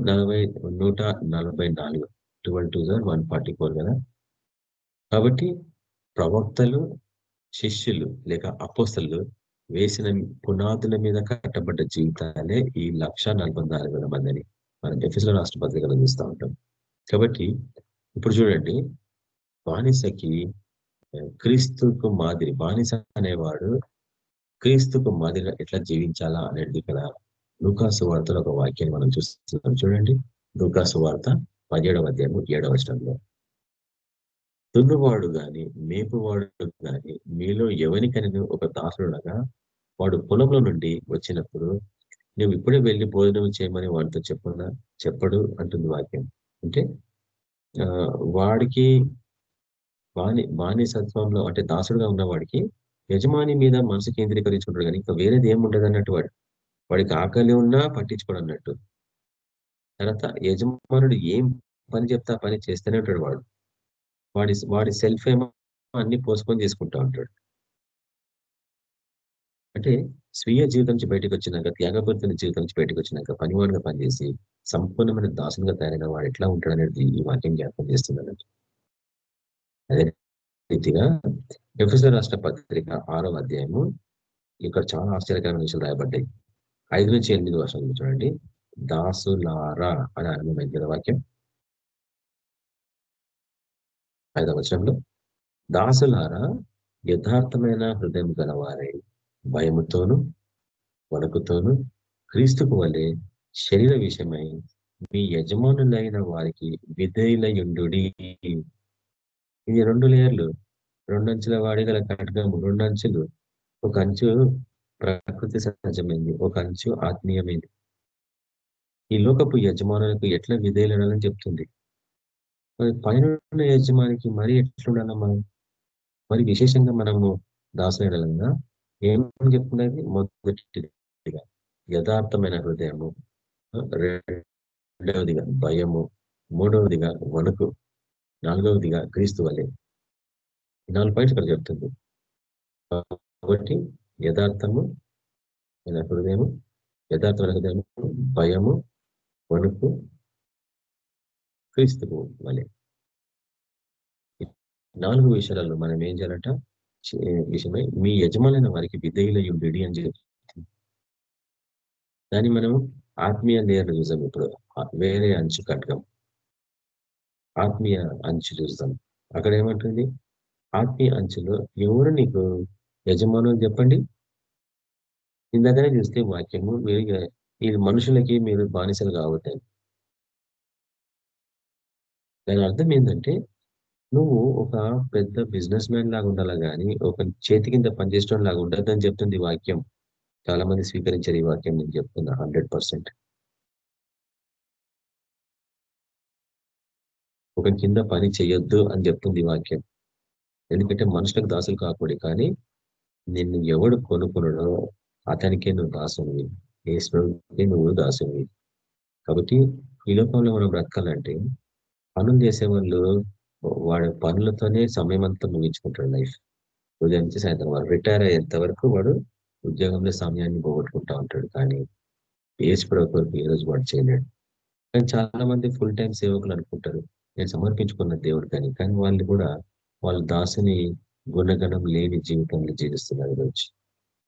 నలభై నూట నలభై నాలుగు. Twelve two one forty four కదా? కాబట్టి ప్రవక్తలు శిష్యులు లేక అపోస్తలు వేసిన పునాదుల మీద కట్టబడ్డ జీవితాలే ఈ లక్ష నలభై నాలుగు వేల మందిని. మనం ఎఫ్ఎస్లో రాష్ట్ర పత్రికలు చూస్తూ ఉంటాం. కాబట్టి ఇప్పుడు చూడండి బానిసకి క్రీస్తుకు మాదిరి బానిస అనేవాడు క్రీస్తుకు మాదిరిగా ఎట్లా జీవించాలా అనేది ఇక్కడ లూకాసు వార్తలో ఒక వాక్యాన్ని మనం చూస్తున్నాం. చూడండి లూకాసు వార్త పదిహేడవ అధ్యాయము ఏడవ వచనంలో. దున్నువాడు గాని మేపువాడు గాని మీలో ఎవరికైనా ఒక దాసుడుగా వాడు పొలంలో నుండి వచ్చినప్పుడు నువ్వు ఇప్పుడే వెళ్ళి భోజనం చేయమని వాడితో చెప్పనా? చెప్పడు అంటుంది వాక్యం. అంటే వాడికి బాని బానిసత్వంలో అంటే దాసుడుగా ఉన్న వాడికి యజమాని మీద మనసు కేంద్రీకరించుకుంటాడు కానీ ఇంకా వేరేది ఏం ఉండదు అన్నట్టు వాడు. వాడికి ఆకలి ఉన్నా పట్టించుకోడు అన్నట్టు. తర్వాత యజమానుడు ఏం పని చెప్తా పని చేస్తూనే ఉంటాడు వాడు. వాడి వాడి సెల్ఫ్ ఏమో అన్ని పోస్ట్పోన్ చేసుకుంటా ఉంటాడు. అంటే స్వీయ జీవితం నుంచి బయటకు వచ్చినాక త్యాగపూరితమైన జీవితం నుంచి బయటకు వచ్చినాక పనివాడుగా పనిచేసి సంపూర్ణమైన దాసునిగా తయారైన వాడు ఎట్లా ఉంటాడు అనేది ఈ వాక్యం జ్ఞాపకం చేస్తుంది అదే రీతిగా ఎఫ్ఎస్ఆర్ రాష్ట్ర పత్రిక ఆరో అధ్యాయము ఇక్కడ చాలా ఆశ్చర్యకరమైన విషయాలు రాయబడ్డాయి. ఐదు నుంచి ఎనిమిది వర్షాలు చూడండి. దాసులారా అని ఆరంభమైంది కదా వాక్యం. ఐదవ వచనంలో దాసులారా యథార్థమైన హృదయం గలవారై. భయముతోను వణుకుతోనూ క్రీస్తుకు వలె శరీర విషయమై మీ యజమానులైన వారికి విధేయులయుండు ఇది రెండు లేయర్లు. రెండంచుల వాడిగల ఖడ్గము రెండు అంచులు ఒక అంచు ప్రకృతి సహజమైంది ఒక అంచు ఆత్మీయమైంది. ఈ లోకపు యజమానులకు ఎట్లా విధేయులనాలని చెప్తుంది? మరి పైన ఉన్న యజమానికి మరి ఎట్లుండాలా మనం మరి విశేషంగా మనము దాసనగా ఏమని చెప్తున్నది మొదటిగా యథార్థమైన హృదయము రెండవదిగా భయము మూడవదిగా వణుకు నాలుగవదిగా క్రీస్తు వలె. నాలుగు పాయింట్స్ ఇక్కడ చెప్తుంది. కాబట్టి యథార్థము హృదయము యథార్థమైన హృదయము భయము వణుకు క్రీస్తుకు వలె. నాలుగు విషయాలలో మనం ఏం చేయాలంట? విషయమై మీ యజమానైన వారికి విధేయులయ్యుండి అని చెప్తుంది దాన్ని మనం ఆత్మీయ నేరు చూసాం ఇప్పుడు. వేరే అంచు కట్టడం ఆత్మీయ అంచు చూస్తాం అక్కడ ఏమంటుంది? ఆత్మీయ అంచులో ఎవరు నీకు యజమానులు చెప్పండి? ఇందాకనే చూస్తే వాక్యము మీరు ఈ మనుషులకి మీరు బానిసలు కావద్దని. దాని అర్థం ఏంటంటే నువ్వు ఒక పెద్ద బిజినెస్ మ్యాన్ లాగా ఉండాలా కానీ ఒక చేతి కింద పనిచేసడం లాగా ఉండద్దని చెప్తుంది వాక్యం. చాలా మంది స్వీకరించారు ఈ వాక్యం నేను చెప్తున్నా హండ్రెడ్ పర్సెంట్. ఒక కింద పని చేయొద్దు అని చెప్తుంది వాక్యం. ఎందుకంటే మనుషులకు దాసులు కాకూడదు కానీ నిన్ను ఎవడు కొనుక్కున్నాడో అతనికే నువ్వు దాసునివి. ఏ నువ్వు దాసునివి. కాబట్టి ఈ లోకంలో మనం బ్రతకాలంటే పనులు చేసే వాళ్ళు వాడు పనులతోనే సమయం అంతా ముగించుకుంటాడు లైఫ్. ఉదయం నుంచి సాయంత్రం వాడు రిటైర్ అయ్యేంత వరకు వాడు ఉద్యోగంలో సమయాన్ని పోగొట్టుకుంటా ఉంటాడు. కానీ ఏసుపడ కొరకు ఏ రోజు వాడు చేయలేడు. కానీ చాలా మంది ఫుల్ టైం సేవకులు అనుకుంటారు. నేను సమర్పించుకున్న దేవుడు కానీ కానీ వాళ్ళు కూడా వాళ్ళ దాసుని గుణగణం లేని జీవితంలో జీవిస్తున్నారు రోజు.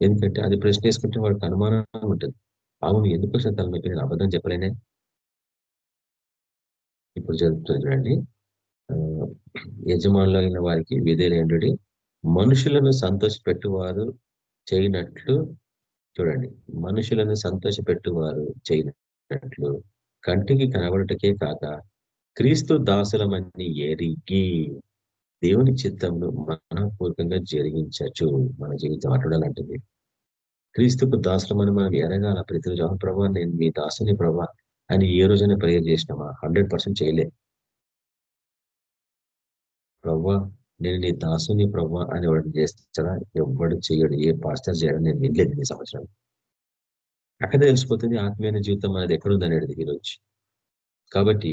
ఎందుకంటే అది ప్రశ్న వేసుకుంటే వాడికి అనుమానం ఉంటుంది. అవును ఎందుకు వచ్చిన తలనొప్పి నేను అబద్ధం చెప్పలేనే. ఇప్పుడు జరుగుతుంది చూడండి. యజమానులైన వారికి విధేయుడు మనుషులను సంతోషపెట్టువారు చేయనట్లు చూడండి. మనుషులను సంతోషపెట్టువారు చేయనట్లు కంటికి కనబడటకే కాక క్రీస్తు దాసులమని ఎరిగి దేవుని చిత్తంను మనపూర్వకంగా జరిగించచ్చు. మన జీవితం అటుడాలంటుంది క్రీస్తుకు దాసులమని మనం ఎరగాల. ప్రతిరోజు ప్రభా నేను మీ దాసుని ప్రభా అని ఏ రోజైనా ప్రేయర్ చేసినామా? హండ్రెడ్ పర్సెంట్ చేయలే. ప్రవ్వా నేను నీ దాసుని ప్రవ్వా అని వాడిని చేస్తాడా? ఎవ్వడు చేయడు. ఏ పాస్టర్ చేయడం నేను వినలేదు ఈ సంవత్సరం. అక్కడ తెలిసిపోతుంది ఆత్మీయ జీవితం అనేది ఎక్కడుందనేది ఈరోజు. కాబట్టి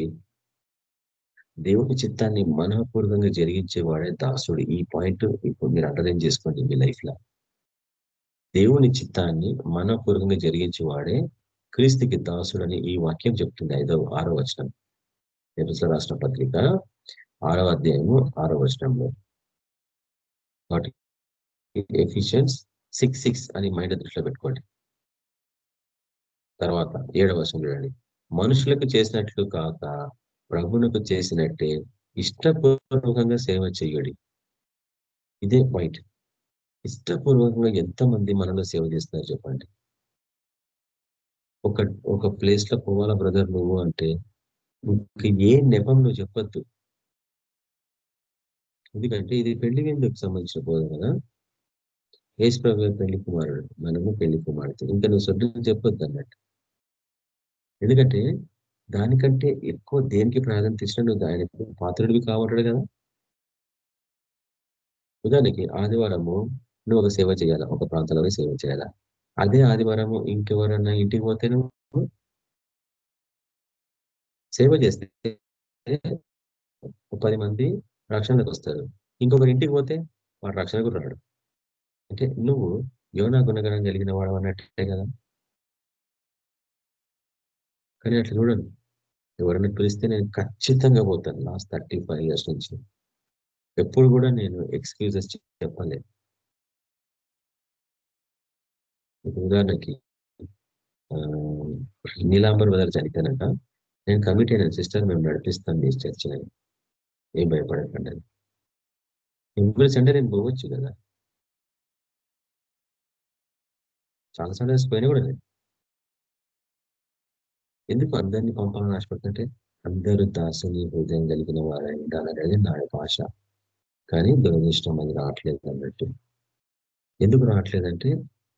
దేవుని చిత్తాన్ని మనపూర్వకంగా జరిగించేవాడే దాసుడు. ఈ పాయింట్ ఇప్పుడు మీరు అండర్లైన్ చేసుకోండి మీ లైఫ్లో దేవుని చిత్తాన్ని మనఃపూర్వకంగా జరిగించేవాడే క్రీస్తుకి దాసుడని ఈ వాక్యం చెప్తుంది ఐదో ఆరో వచనం. రాష్ట్ర పత్రిక ఆరవ అధ్యాయము ఆరవ వచనంలో. ఎఫిషియన్స్ సిక్స్ సిక్స్ అని మైండ్ దృష్టిలో పెట్టుకోండి. తర్వాత ఏడవ వర్షం చూడండి. మనుషులకు చేసినట్లు కాక ప్రభునకు చేసినట్టే ఇష్టపూర్వకంగా సేవ చేయడి. ఇదే పాయింట్ ఇష్టపూర్వకంగా ఎంతమంది మనలో సేవ చేస్తున్నారు చెప్పండి. ఒక ఒక ప్లేస్లో పోవాలా బ్రదర్ నువ్వు అంటే ఏ నెపం నువ్వు చెప్పొద్దు. ఎందుకంటే ఇది పెళ్ళి విందుకు సంబంధించిన బోధ కదా? యేసు ప్రభు పెళ్ళి కుమారుడు మనము పెళ్ళి కుమారుడు ఇంకా నువ్వు సొడ్డు చెప్పొద్దు అన్నట్టు. ఎందుకంటే దానికంటే ఎక్కువ దేనికి ప్రాధాన్యత ఇచ్చినా నువ్వు ఆయనకు పాత్రుడివి కావటాడు కదా? ఉదాహరణకి ఆదివారము నువ్వు ఒక సేవ చేయాలా? ఒక ప్రాంతంలో సేవ చేయాలా? అదే ఆదివారము ఇంకెవరన్నా ఇంటికి పోతే నువ్వు సేవ చేస్తే పది మంది రక్షణకు వస్తారు ఇంకొకరి ఇంటికి పోతే వాడు రక్షణకు రాడు. అంటే నువ్వు యోనా గుణగణం కలిగిన వాడు అన్నట్టే కదా? కానీ అట్లా చూడండి. ఎవరైనా పిలిస్తే నేను ఖచ్చితంగా పోతాను లాస్ట్ థర్టీ ఫైవ్ ఇయర్స్ నుంచి. ఎప్పుడు కూడా నేను ఎక్స్క్యూజెస్ చెప్పలేదు ఉదాహరణకి నీలాంబర్ వదలు చనిపోయినాక నేను కమిటీ అయిన సిస్టర్ మేము నడిపిస్తాం మీ చర్చ ఏం భయపడకండి. ఎంబుల్స్ అంటే నేను పోవచ్చు కదా. చాలా సండేస్ పోయినా కూడా నేను ఎందుకు అందరినీ పంపాలని ఆశపడుతుంటే? అందరూ దాసుని హృదయం కలిగిన వారై ఉండాలనేది నా యొక్క ఆశ. కానీ దురదృష్టం అది రావట్లేదు అన్నట్టు. ఎందుకు రావట్లేదంటే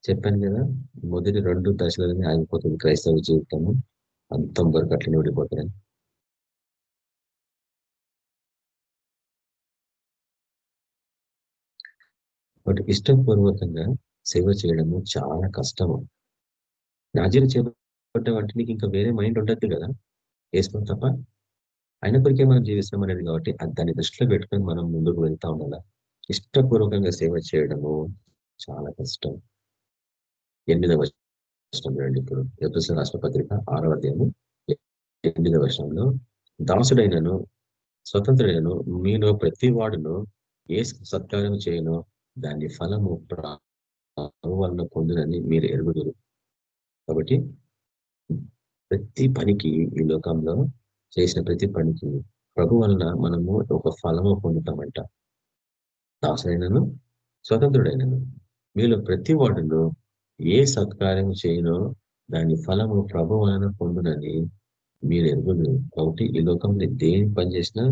చెప్పాను కదా మొదటి రెండు దశలనే ఆగిపోతుంది క్రైస్తవ జీవితము. అంతం వరకు అట్లనే ఓడిపోతాయి కాబట్టి ఇష్టపూర్వకంగా సేవ చేయడము చాలా కష్టము. నాజీలు చేపట్టడం అంటే నీకు ఇంకా వేరే మైండ్ ఉండద్దు కదా? వేసుకో తప్ప? అయినప్పటికే మనం జీవిస్తాం అనేది కాబట్టి దాన్ని దృష్టిలో పెట్టుకొని మనం ముందుకు వెళ్తా ఉండాలి? ఇష్టపూర్వకంగా సేవ చేయడము చాలా కష్టం. ఎనిమిదవ వర్షం చూడండి ఇప్పుడు. ఎపిసో రాష్ట్ర పత్రిక ఆరవ అధ్యాయము ఎనిమిదవ వర్షంలో దాసుడైనను స్వతంత్రుడైనను మీలో ప్రతి వాడును ఏ సత్కారం చేయను. దాని ఫలము వలన పొందునని మీరు ఎరుగుదురు. కాబట్టి ప్రతి పనికి ఈ లోకంలో చేసిన ప్రతి పనికి ప్రభు వలన మనము ఒక ఫలము పొందుతామంట. దాసుడైనను స్వతంత్రుడైనను. మీలో ప్రతి వాడును ఏ సత్కార్యం చేయనో దాని ఫలము ప్రభు వలన పొందునని మీరు ఎరుగుదు కాబట్టి ఈ లోకంలో దేని పని చేసినా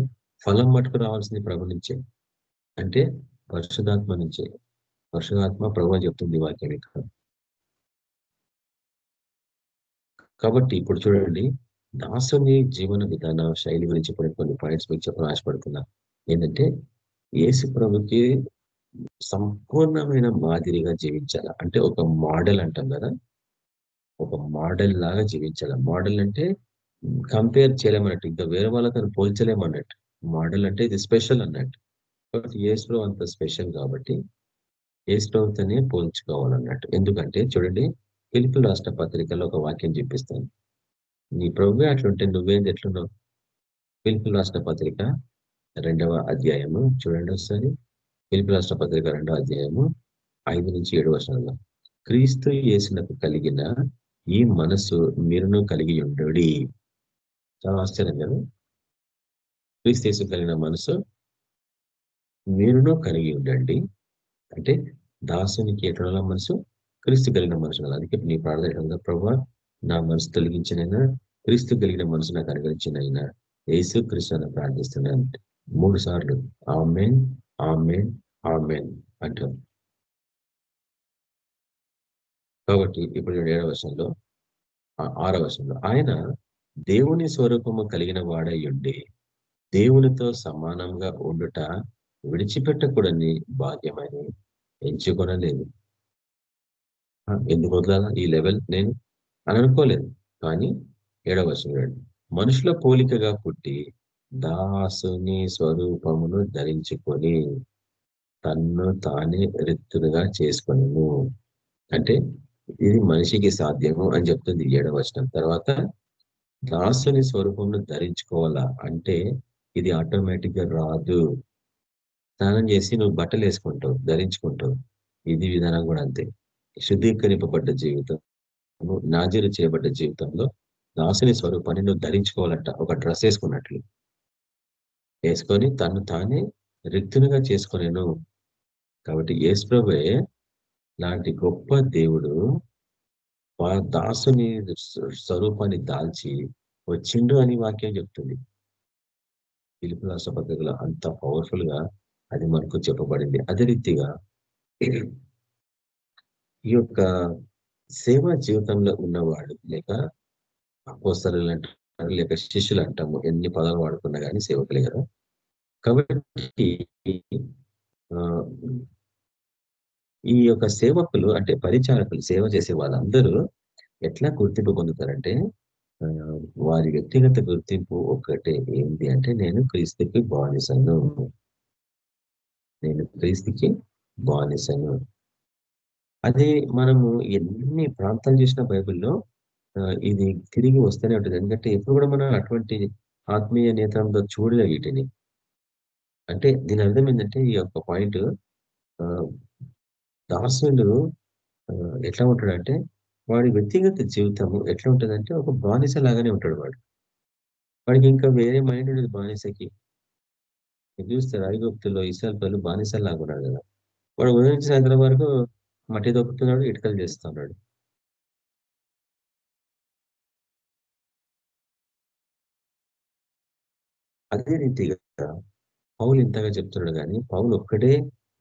ఫలం మటుకు రావాల్సింది ప్రభు నుంచే అంటే పరిశుధాత్మ నుంచే పరిశుధాత్మ ప్రభు చెప్తుంది వాక్యం ఇక్కడ. కాబట్టి ఇప్పుడు చూడండి దాసుని జీవన విధాన శైలి గురించి ఇప్పుడు కొన్ని పాయింట్స్ మీకు చెప్పడం ఆశపడుతున్నా. ఏంటంటే ఏసు ప్రభుకి సంపూర్ణమైన మాదిరిగా జీవించాల? అంటే ఒక మోడల్ అంటాం కదా? ఒక మోడల్ లాగా జీవించాల? మోడల్ అంటే కంపేర్ చేయలేమన్నట్టు ఇంకా వేరే వాళ్ళతో పోల్చలేమన్నట్టు. మోడల్ అంటే ఇది స్పెషల్ అన్నట్టు. కాబట్టి ఏసులో అంత స్పెషల్ కాబట్టి ఏసులోతోనే పోల్చుకోవాలన్నట్టు. ఎందుకంటే చూడండి పిలుపు రాష్ట్ర పత్రికలో ఒక వాక్యం చూపిస్తాను నీ ప్రభు అట్లుంటే నువ్వేంది ఎట్లున్నావు? పిలుపు రాష్ట్ర పత్రిక రెండవ అధ్యాయము. చూడండి ఒకసారి. పిలుపు రాష్ట్ర పత్రిక రెండవ అధ్యాయము ఐదు నుంచి ఏడు వర్షాల్లో క్రీస్తు యేసునకు కలిగిన ఈ మనసు మీరును కలిగి ఉండు చాలా ఆశ్చర్యం కదా? క్రీస్తు యేసు కలిగిన మనసు మీరును కలిగి ఉండండి. అంటే దాసునికి ఎటువంటి మనసు క్రీస్తు కలిగిన మనసు అందుకే నీ ప్రార్థన ప్రభావ నా మనసు తొలగించినైనా క్రీస్తు కలిగిన మనసు నాకు అనుగ్రహించినైనా యేసు క్రీస్తు ప్రార్థిస్తున్నాను. మూడు సార్లు ఆమెన్ ఆమెన్ ఆమెన్ అంటాం. కాబట్టి ఇప్పుడు ఏడవ వర్షంలో ఆరో వర్షంలో ఆయన దేవుని స్వరూపము కలిగిన వాడై ఉండి దేవునితో సమానంగా ఉండుట విడిచిపెట్టకూడని భాగ్యమని ఎంచుకొనలేదు ఎందుకు వదలాలా? ఈ లెవెల్ నేను అని అనుకోలేదు. కానీ ఏడవ వర్షం మనుషుల పోలికగా పుట్టి దాసుని స్వరూపమును ధరించుకొని తన్ను తానే రిత్తులుగా చేసుకును అంటే ఇది మనిషికి సాధ్యము అని చెప్తుంది ఏడవచనం తర్వాత దాసుని స్వరూపంను ధరించుకోవాలా? అంటే ఇది ఆటోమేటిక్గా రాదు. స్నానం చేసి నువ్వు బట్టలు వేసుకుంటావు ధరించుకుంటావు. ఇది విధానం కూడా అంతే. శుద్ధీకరింపబడ్డ జీవితం నాజీరు చేయబడ్డ జీవితంలో దాసుని స్వరూపాన్ని నువ్వు ధరించుకోవాలంట. ఒక డ్రెస్ వేసుకున్నట్లు. వేసుకొని తను తానే రిక్తునిగా చేసుకునేను. కాబట్టి ఏసుప్రభే లాంటి గొప్ప దేవుడు దాసుని స్వరూపాన్ని దాల్చి వచ్చిండు అని వాక్యం చెప్తుంది. పిలుపు రాష్ట్ర పద్ధతిలో అంత పవర్ఫుల్గా అది మనకు చెప్పబడింది. అదే రీతిగా ఈ యొక్క సేవా జీవితంలో ఉన్నవాడు లేక అపోసరులు అంటారు లేక శిష్యులు అంటాము ఎన్ని పదాలు వాడుకున్నా కానీ సేవకులే కదా. కాబట్టి ఈ యొక్క సేవకులు అంటే పరిచారకులు సేవ చేసే వాళ్ళందరూ ఎట్లా గుర్తింపు పొందుతారంటే వారి వ్యక్తిగత గుర్తింపు ఒక్కటే ఏంటి అంటే నేను క్రీస్తుకి బానిసను. నేను క్రీస్తుకి బానిసను. అదే మనము ఎన్ని ప్రాంతాలు చేసిన బైబిల్లో ఇది తిరిగి వస్తూనే ఉంటుంది. ఎందుకంటే ఎప్పుడు కూడా మనం అటువంటి ఆత్మీయ నేత్రంతో చూడలే వీటిని. అంటే దీని అర్థం ఏంటంటే ఈ యొక్క పాయింట్ దాసుడు ఎట్లా ఉంటాడంటే వాడి వ్యక్తిగత జీవితము ఎట్లా ఉంటుందంటే ఒక బానిస లాగానే ఉంటాడు వాడు. వాడికి ఇంకా వేరే మైండ్ ఉండదు బానిసకి. చూస్తారు ఐగుప్తులో ఇసాల్పల్లి బానిసల్లాగా ఉన్నాడు కదా. వాడు ఉదయం నుంచి సాయంత్రం వరకు మట్టి దొక్కుతున్నాడు ఇటుకలు చేస్తున్నాడు. అదే రీతిగా పౌలు ఇంతగా చెప్తున్నాడు కానీ పౌలు ఒక్కడే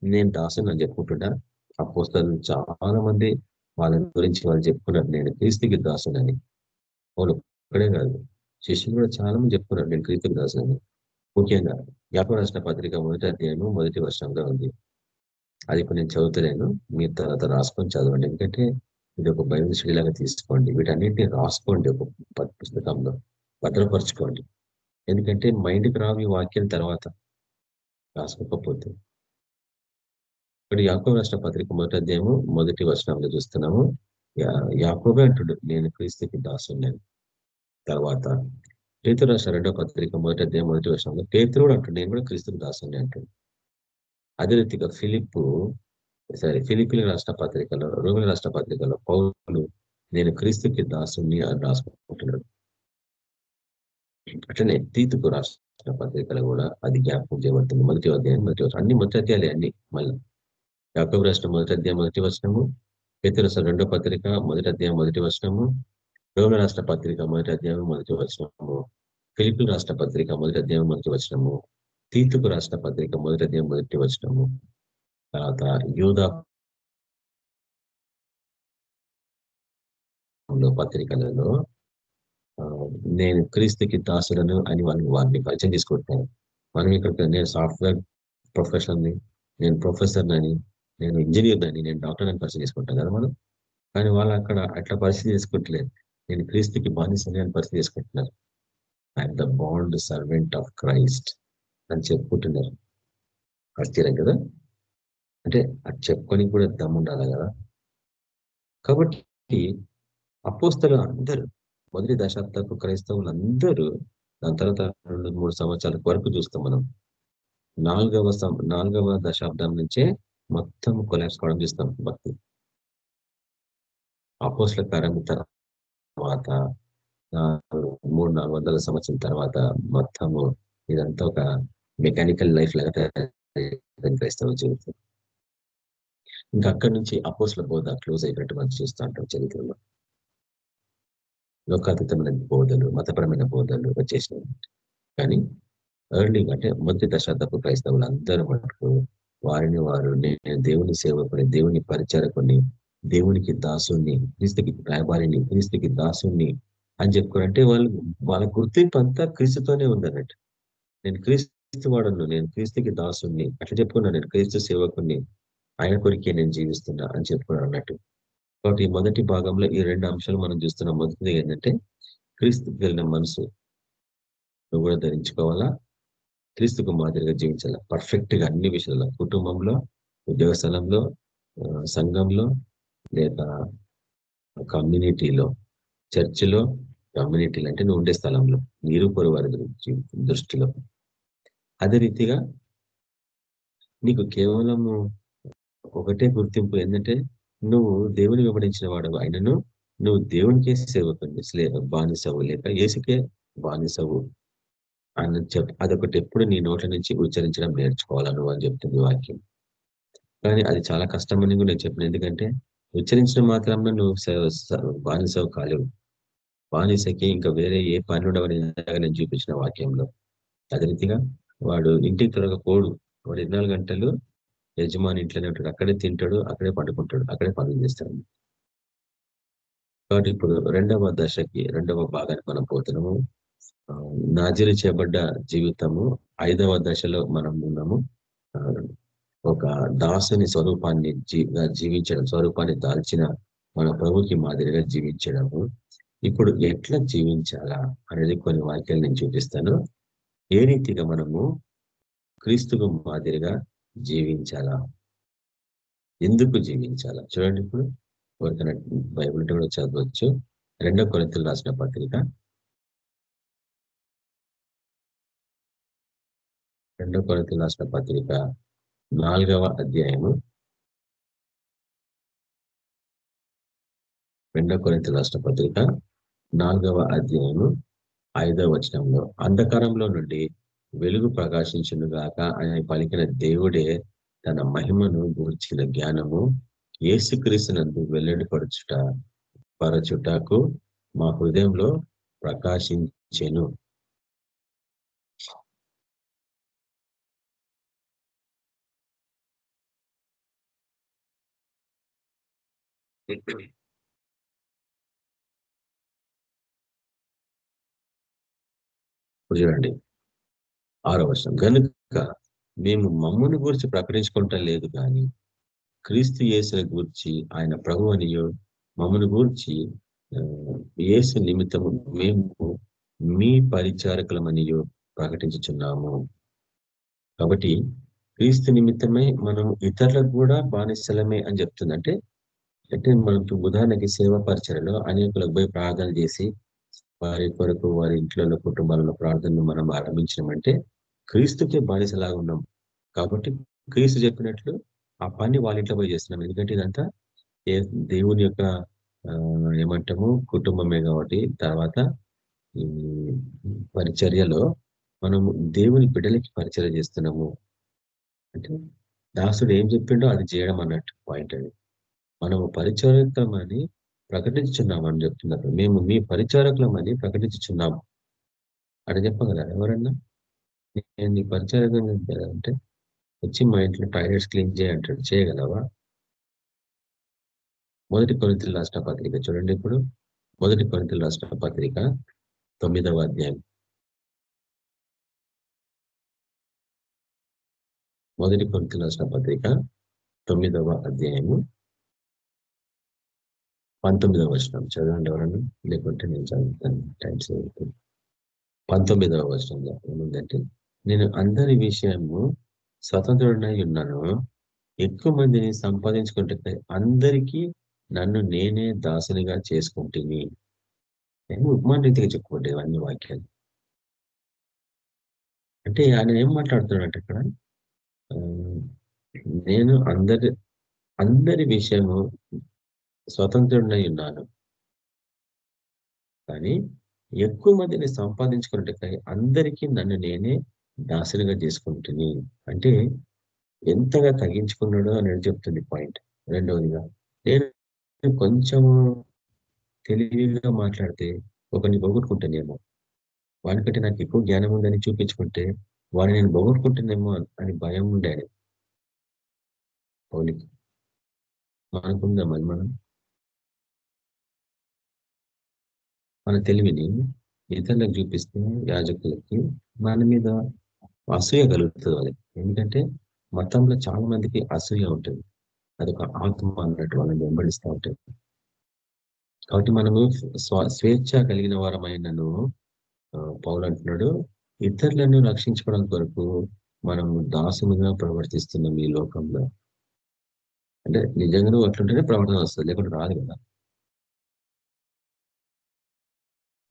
నేను దాసుని అని చెప్పుకుంటున్నా ఆ పుస్తకాలు చాలా మంది వాళ్ళ గురించి వాళ్ళు చెప్పుకున్నారు నేను క్రీస్తుకి దాసునని. వాళ్ళు ఒక్కడే కాదు శిష్యులు కూడా చాలా మంది చెప్పుకున్నారు నేను క్రీస్తుకి దాసునని. ముఖ్యంగా యాప రాసిన పత్రిక మొదటి అధ్యాయము మొదటి వర్షంలో ఉంది. అది ఇప్పుడు నేను చదువుతలేను. మీరు తర్వాత రాసుకొని చదవండి. ఎందుకంటే ఇది ఒక బైబిల్ తీసుకోండి. వీటన్నింటినీ రాసుకోండి ఒక పుస్తకంలో. భద్రపరచుకోండి. ఎందుకంటే మైండ్కి రావు వాక్యం తర్వాత. రాసుకోకపోతే. ఇప్పుడు యాకోబ రాష్ట్ర పత్రిక మొదటి అధ్యాయము మొదటి వర్షంలో చూస్తున్నాము. యాకోబే అంటుడు నేను క్రీస్తుకి దాసున్నాను తర్వాత పేతురు రాష్ట్ర రెండో పత్రిక మొదటి అధ్యాయం మొదటి వర్షంలో పేతురుడు అంటుడు నేను కూడా క్రీస్తుని దాసుని అంటాడు అదే రీతిగా ఫిలిప్ సరే ఫిలిపిల రాష్ట్ర పత్రికలో రోమిల రాష్ట్ర పత్రికలో పౌరులు నేను క్రీస్తుకి దాసుని అని రాసుకుంటున్నాడు. అట్లనే తీతుకు రాష్ట్ర పత్రికలు కూడా అది జ్ఞాపకం చేయబడుతుంది. మొదటి అధ్యాయం మొదటి వర్షం అన్ని మొదటి అధ్యాయాలే అన్ని మళ్ళీ. యాకబు రాష్ట్రం మొదటి అధ్యాయం మొదటి వర్షము పేతురస రెండో పత్రిక మొదటి అధ్యాయం మొదటి వర్షము రోమిల రాష్ట్ర పత్రిక మొదటి అధ్యాయం మొదటి వచనము ఫిలిపిన్ రాష్ట్ర పత్రిక మొదటి అధ్యాయం మొదటి వచనము తీతుకు రాష్ట్ర పత్రిక మొదటి అధ్యాయం మొదటి వచనము తర్వాత యూదా పత్రికలలో నేను క్రీస్తుకి దాసులను అని వాళ్ళు వారిని పరిచయం తీసుకుంటున్నాను మనం ఇక్కడ నేను సాఫ్ట్వేర్ ప్రొఫెషనల్ని నేను ప్రొఫెసర్నని నేను ఇంజనీర్నని నేను డాక్టర్ అని పరిచయం చేసుకుంటాను కదా మనం. కానీ వాళ్ళు అక్కడ అట్లా పరిస్థితి చేసుకుంటలేదు. నేను క్రీస్తుకి బానిసని అని పరిస్థితి చేసుకుంటున్నారు I'm the bond servant of Christ అని చెప్పుకుంటున్నారు. ఆశ్చర్యం కదా? అంటే అది చెప్పుకొని కూడా దమ్ము ఉండాలి కదా? కాబట్టి అపోస్తలు అందరూ మొదటి దశాబ్దపు క్రైస్తవులు అందరూ దాని తర్వాత రెండు మూడు సంవత్సరాల వరకు చూస్తాం మనం. నాలుగవ నాలుగవ దశాబ్దం నుంచే మొత్తం కొలాబ్స్ కావడం చూస్తాం భక్తి అపోస్ల కారం తర్వాత మూడు నాలుగు వందల సంవత్సరం తర్వాత మొత్తము ఇదంతా ఒక మెకానికల్ లైఫ్ లాగా క్రైస్తవ జీవితం. ఇంకా అక్కడి నుంచి అపోస్ల బోధ క్లోజ్ అయినట్టు మనం చూస్తూ ఉంటాం చరిత్రలో. లోకాతీతమైన బోధలు మతపరమైన బోధలు వచ్చేసినాయి. కానీ ఎర్లీ అంటే మొదటి దశాబ్దపు క్రైస్తవులు అందరూ మటుకు వారిని వారు నేను దేవుని సేవకుని దేవుని పరిచారకుని దేవునికి దాసుని క్రీస్తుకి రాయబారిని క్రీస్తుకి దాసుని అని చెప్పుకోరంటే వాళ్ళు వాళ్ళ గుర్తింపు అంతా క్రీస్తుతోనే ఉందన్నట్టు. నేను క్రీస్తు వాడను నేను క్రీస్తుకి దాసుని అట్లా చెప్పుకున్నాను నేను క్రీస్తు సేవకుని ఆయన కొరికే నేను జీవిస్తున్నా అని చెప్పుకున్నాను అన్నట్టు. కాబట్టి ఈ మొదటి భాగంలో ఈ రెండు అంశాలు మనం చూస్తున్నాం మొదటిది ఏంటంటే క్రీస్తుకి వెళ్ళిన మనసు. నువ్వు కూడా ధరించుకోవాలా? క్రీస్తుకు మాదిరిగా జీవించాలా? పర్ఫెక్ట్గా అన్ని విషయాల్లో కుటుంబంలో ఉద్యోగ స్థలంలో సంఘంలో లేదా కమ్యూనిటీలో చర్చిలో కమ్యూనిటీలు అంటే నువ్వు ఉండే స్థలంలో నీరు వారి దృష్టిలో. అదే రీతిగా నీకు కేవలము ఒకటే గుర్తింపు ఏంటంటే నువ్వు దేవుని వివరించిన వాడు ఆయనను నువ్వు దేవునికే సేవకుని బానిసవు లేక ఏసుకే బానిసవు అని చెప్ అదొకటి ఎప్పుడు నీ నోట్ల నుంచి ఉచ్చరించడం నేర్చుకోవాలను అని చెప్తుంది వాక్యం. కానీ అది చాలా కష్టమని కూడా నేను చెప్పిన. ఎందుకంటే ఉచ్చరించడం మాత్రం నువ్వు బానిసవు కాలేవు. బానిసకి ఇంకా వేరే ఏ పని ఉండవని నేను చూపించిన వాక్యంలో. అదే రీతిగా వాడు ఇంటికి త్వరగా వాడు ఇరవై గంటలు యజమాని ఇంట్లోనే ఉంటాడు. అక్కడే తింటాడు అక్కడే పండుకుంటాడు అక్కడే పనులు చేస్తాడు. కాబట్టి ఇప్పుడు రెండవ దశకి రెండవ భాగానికి మనం పోతున్నాము. నాజీలు చేయబడ్డ జీవితము ఐదవ దశలో మనం ఉన్నాము. ఒక దాసుని స్వరూపాన్ని జీవించడం స్వరూపాన్ని దాల్చిన మన ప్రభుకి మాదిరిగా జీవించడము. ఇప్పుడు ఎట్లా జీవించాలా అనేది కొన్ని వాక్యాలు నేను చూపిస్తాను. ఏ రీతిగా మనము క్రీస్తుకు మాదిరిగా జీవించాలా? ఎందుకు జీవించాలా? చూడండి ఇప్పుడు. ఎవరికైనా బైబిల్ కూడా చదవచ్చు. రెండో కొరతలు రాసిన పత్రిక. రెండో కొరతలు రాసిన పత్రిక. నాలుగవ అధ్యాయము. రెండవ కొరింత రాష్ట్ర పత్రిక నాలుగవ అధ్యాయము ఐదవ వచనంలో. అంధకారంలో నుండి వెలుగు ప్రకాశించును గాక అని పలికిన దేవుడే తన మహిమను గూర్చిన జ్ఞానము ఏసుక్రీస్తునందు వెల్లడి పరచుట పరచుటకు మా హృదయంలో ప్రకాశించెను. చూడండి. ఆరో వర్షం కనుక మేము మమ్మల్ని గురించి ప్రకటించుకుంటా లేదు కానీ క్రీస్తు యేసుల గురించి ఆయన ప్రభు అనియో మమ్మల్ని గురించి యేసు నిమిత్తము మేము మీ పరిచారకులమనియో ప్రకటించుచున్నాము. కాబట్టి క్రీస్తు నిమిత్తమే మనం ఇతరులకు కూడా బానిసలమే అని చెప్తుంది. అంటే అంటే మనకు ఉదాహరణకి సేవా పరిచయలో అనేకులకు పోయి ప్రార్థన చేసి వారి కొరకు వారి ఇంట్లో కుటుంబాలలో ప్రార్థనలు మనం ఆరంభించినామంటే క్రీస్తుకే బానిసలాగా ఉన్నాం. కాబట్టి క్రీస్తు చెప్పినట్లు ఆ పని వాళ్ళ ఇంట్లో పోయి చేస్తున్నాం. ఎందుకంటే ఇదంతా దేవుని యొక్క ఏమంటాము కుటుంబమే కాబట్టి తర్వాత పరిచర్యలో మనము దేవుని బిడ్డలకి పరిచర్య చేస్తున్నాము. అంటే దాసుడు ఏం చెప్పిండో అది చేయడం అన్నట్టు పాయింట్ అది. మనము పరిచారకమని ప్రకటించున్నాము అని చెప్తున్నారు. మేము మీ పరిచారకులమని ప్రకటించున్నాము అని చెప్పగలరా ఎవరన్నా? నేను నీ పరిచారకం అంటే వచ్చి మా ఇంట్లో టాయిలెట్స్ క్లీన్ చేయంటాడు చేయగలవా? మొదటి కొనితలు రాష్ట్ర పత్రిక చూడండి ఇప్పుడు. మొదటి కొనితలు రాష్ట్ర పత్రిక తొమ్మిదవ అధ్యాయం. మొదటి కొనితలు రాష్ట్ర పత్రిక తొమ్మిదవ అధ్యాయము. పంతొమ్మిదవ వచనం. చదవండి ఎవరన్నా? లేకుంటే నేను చదువుతాను. టైం చదువుతాను పంతొమ్మిదవ వచనంలో ఏముందంటే నేను అందరి విషయము స్వతంత్రుడినై ఉన్నాను. ఎక్కువ మందిని సంపాదించుకుంటే అందరికీ నన్ను నేనే దాసునిగా చేసుకుంటుంది నేను ఉపమాన రీతిగా చెప్పుకుంటే ఇవన్నీ వాక్యాలు. అంటే ఆయన ఏం మాట్లాడుతున్నాడంటే అక్కడ నేను అందరి అందరి విషయము స్వతంత్రుడై ఉన్నాను. కానీ ఎక్కువ మందిని సంపాదించుకున్నట్టుకై అందరికీ నన్ను నేనే దాసునిగా చేసుకుంటుని. అంటే ఎంతగా తగ్గించుకున్నాడో అనేది చెప్తుంది పాయింట్. రెండవదిగా నేను కొంచెము తెలివిగా మాట్లాడితే ఒకరిని పొగొట్టుకుంటానేమో వానికంటే నాకు ఎక్కువ జ్ఞానం ఉందని చూపించుకుంటే వాడిని నేను పొగొట్టుకుంటానేమో అని భయం ఉండే పౌలికి మనకుందా మరి మనం? మన తెలివిని ఇతరులకు చూపిస్తే యాజకులకి మన మీద అసూయ కలుగుతుంది వాళ్ళకి. ఎందుకంటే మతంలో చాలా మందికి అసూయ ఉంటుంది. అదొక ఆత్మ అన్నట్టు వాళ్ళని వెంబడిస్తూ ఉంటుంది. కాబట్టి మనము స్వేచ్ఛ కలిగిన వారమైనను పౌలు అంటున్నాడు ఇతరులను రక్షించుకోవడం కొరకు మనము దాసులుగా ప్రవర్తిస్తున్నాం ఈ లోకంలో. అంటే నిజంగా అట్లుంటేనే ప్రవర్తన వస్తుంది లేకుంటే రాదు కదా.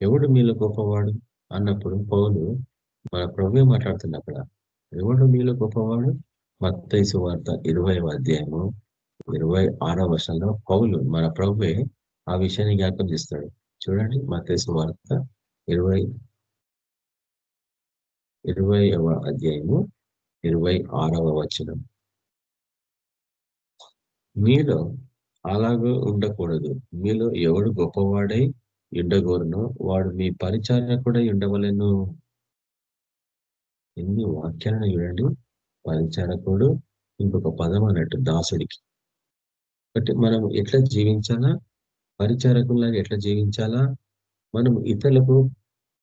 ఎవడు మీలో గొప్పవాడు? అన్నప్పుడు పౌలు మన ప్రభు మాట్లాడుతుంది అక్కడ ఎవడు మీలో గొప్పవాడు? మత్తైసు వార్త ఇరవై అధ్యాయము ఇరవై ఆరో వర్షంలో పౌలు మన ప్రభువే ఆ విషయాన్ని జ్ఞాపకం చేస్తాడు. చూడండి మత్తైసు వార్త ఇరవై ఇరవై అధ్యాయము ఇరవై ఆరవ వచనం. మీలో అలాగే ఉండకూడదు. మీలో ఎవడు గొప్పవాడై ఉండగోరును వాడు మీ పరిచారకుడై ఉండవలను ఎన్ని వాక్యాలను చూడండి. పరిచారకుడు ఇంకొక పదం అన్నట్టు దాసుడికి. కాబట్టి మనం ఎట్లా జీవించాలా? పరిచారకులాగా ఎట్లా జీవించాలా? మనం ఇతరులకు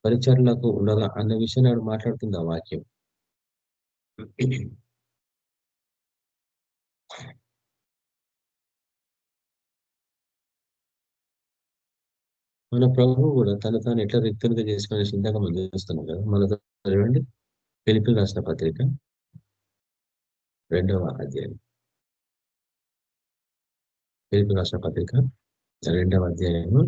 పరిచారులకు ఉండాలా? అన్న విషయాన్ని నాడు మాట్లాడుతుంది ఆ వాక్యం. మన ప్రభు కూడా తను తాను ఎట్లా రిక్తులుగా చేసుకునే ఇందాక మనం చూస్తున్నాం కదా. మన చదవండి పిలిపి రాసిన పత్రిక రెండవ అధ్యాయం. పిలిపి రాసిన పత్రిక రెండవ అధ్యాయము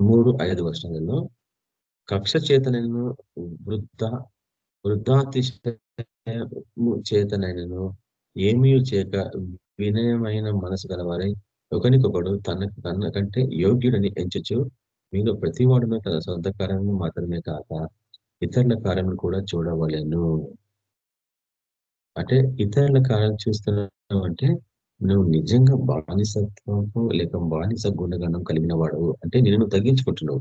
మూడు ఐదు వర్షాలలో కక్ష చేతనైనను వృద్ధ వృద్ధాతి చేతనైనను ఏమీ చేయక వినయమైన మనసు గలవారై ఒకనికొకడు తన తన కంటే యోగ్యుడని ఎంచచ్చు. మీలో ప్రతి వాడును తన సొంత కార్యము మాత్రమే కాక ఇతరుల కార్యములు కూడా చూడవలేను. అంటే ఇతరుల కార్యం చూస్తున్నావు అంటే నువ్వు నిజంగా బానిసత్వము లేక బానిస గుణగణం కలిగిన వాడు అంటే నేను తగ్గించుకుంటున్నావు.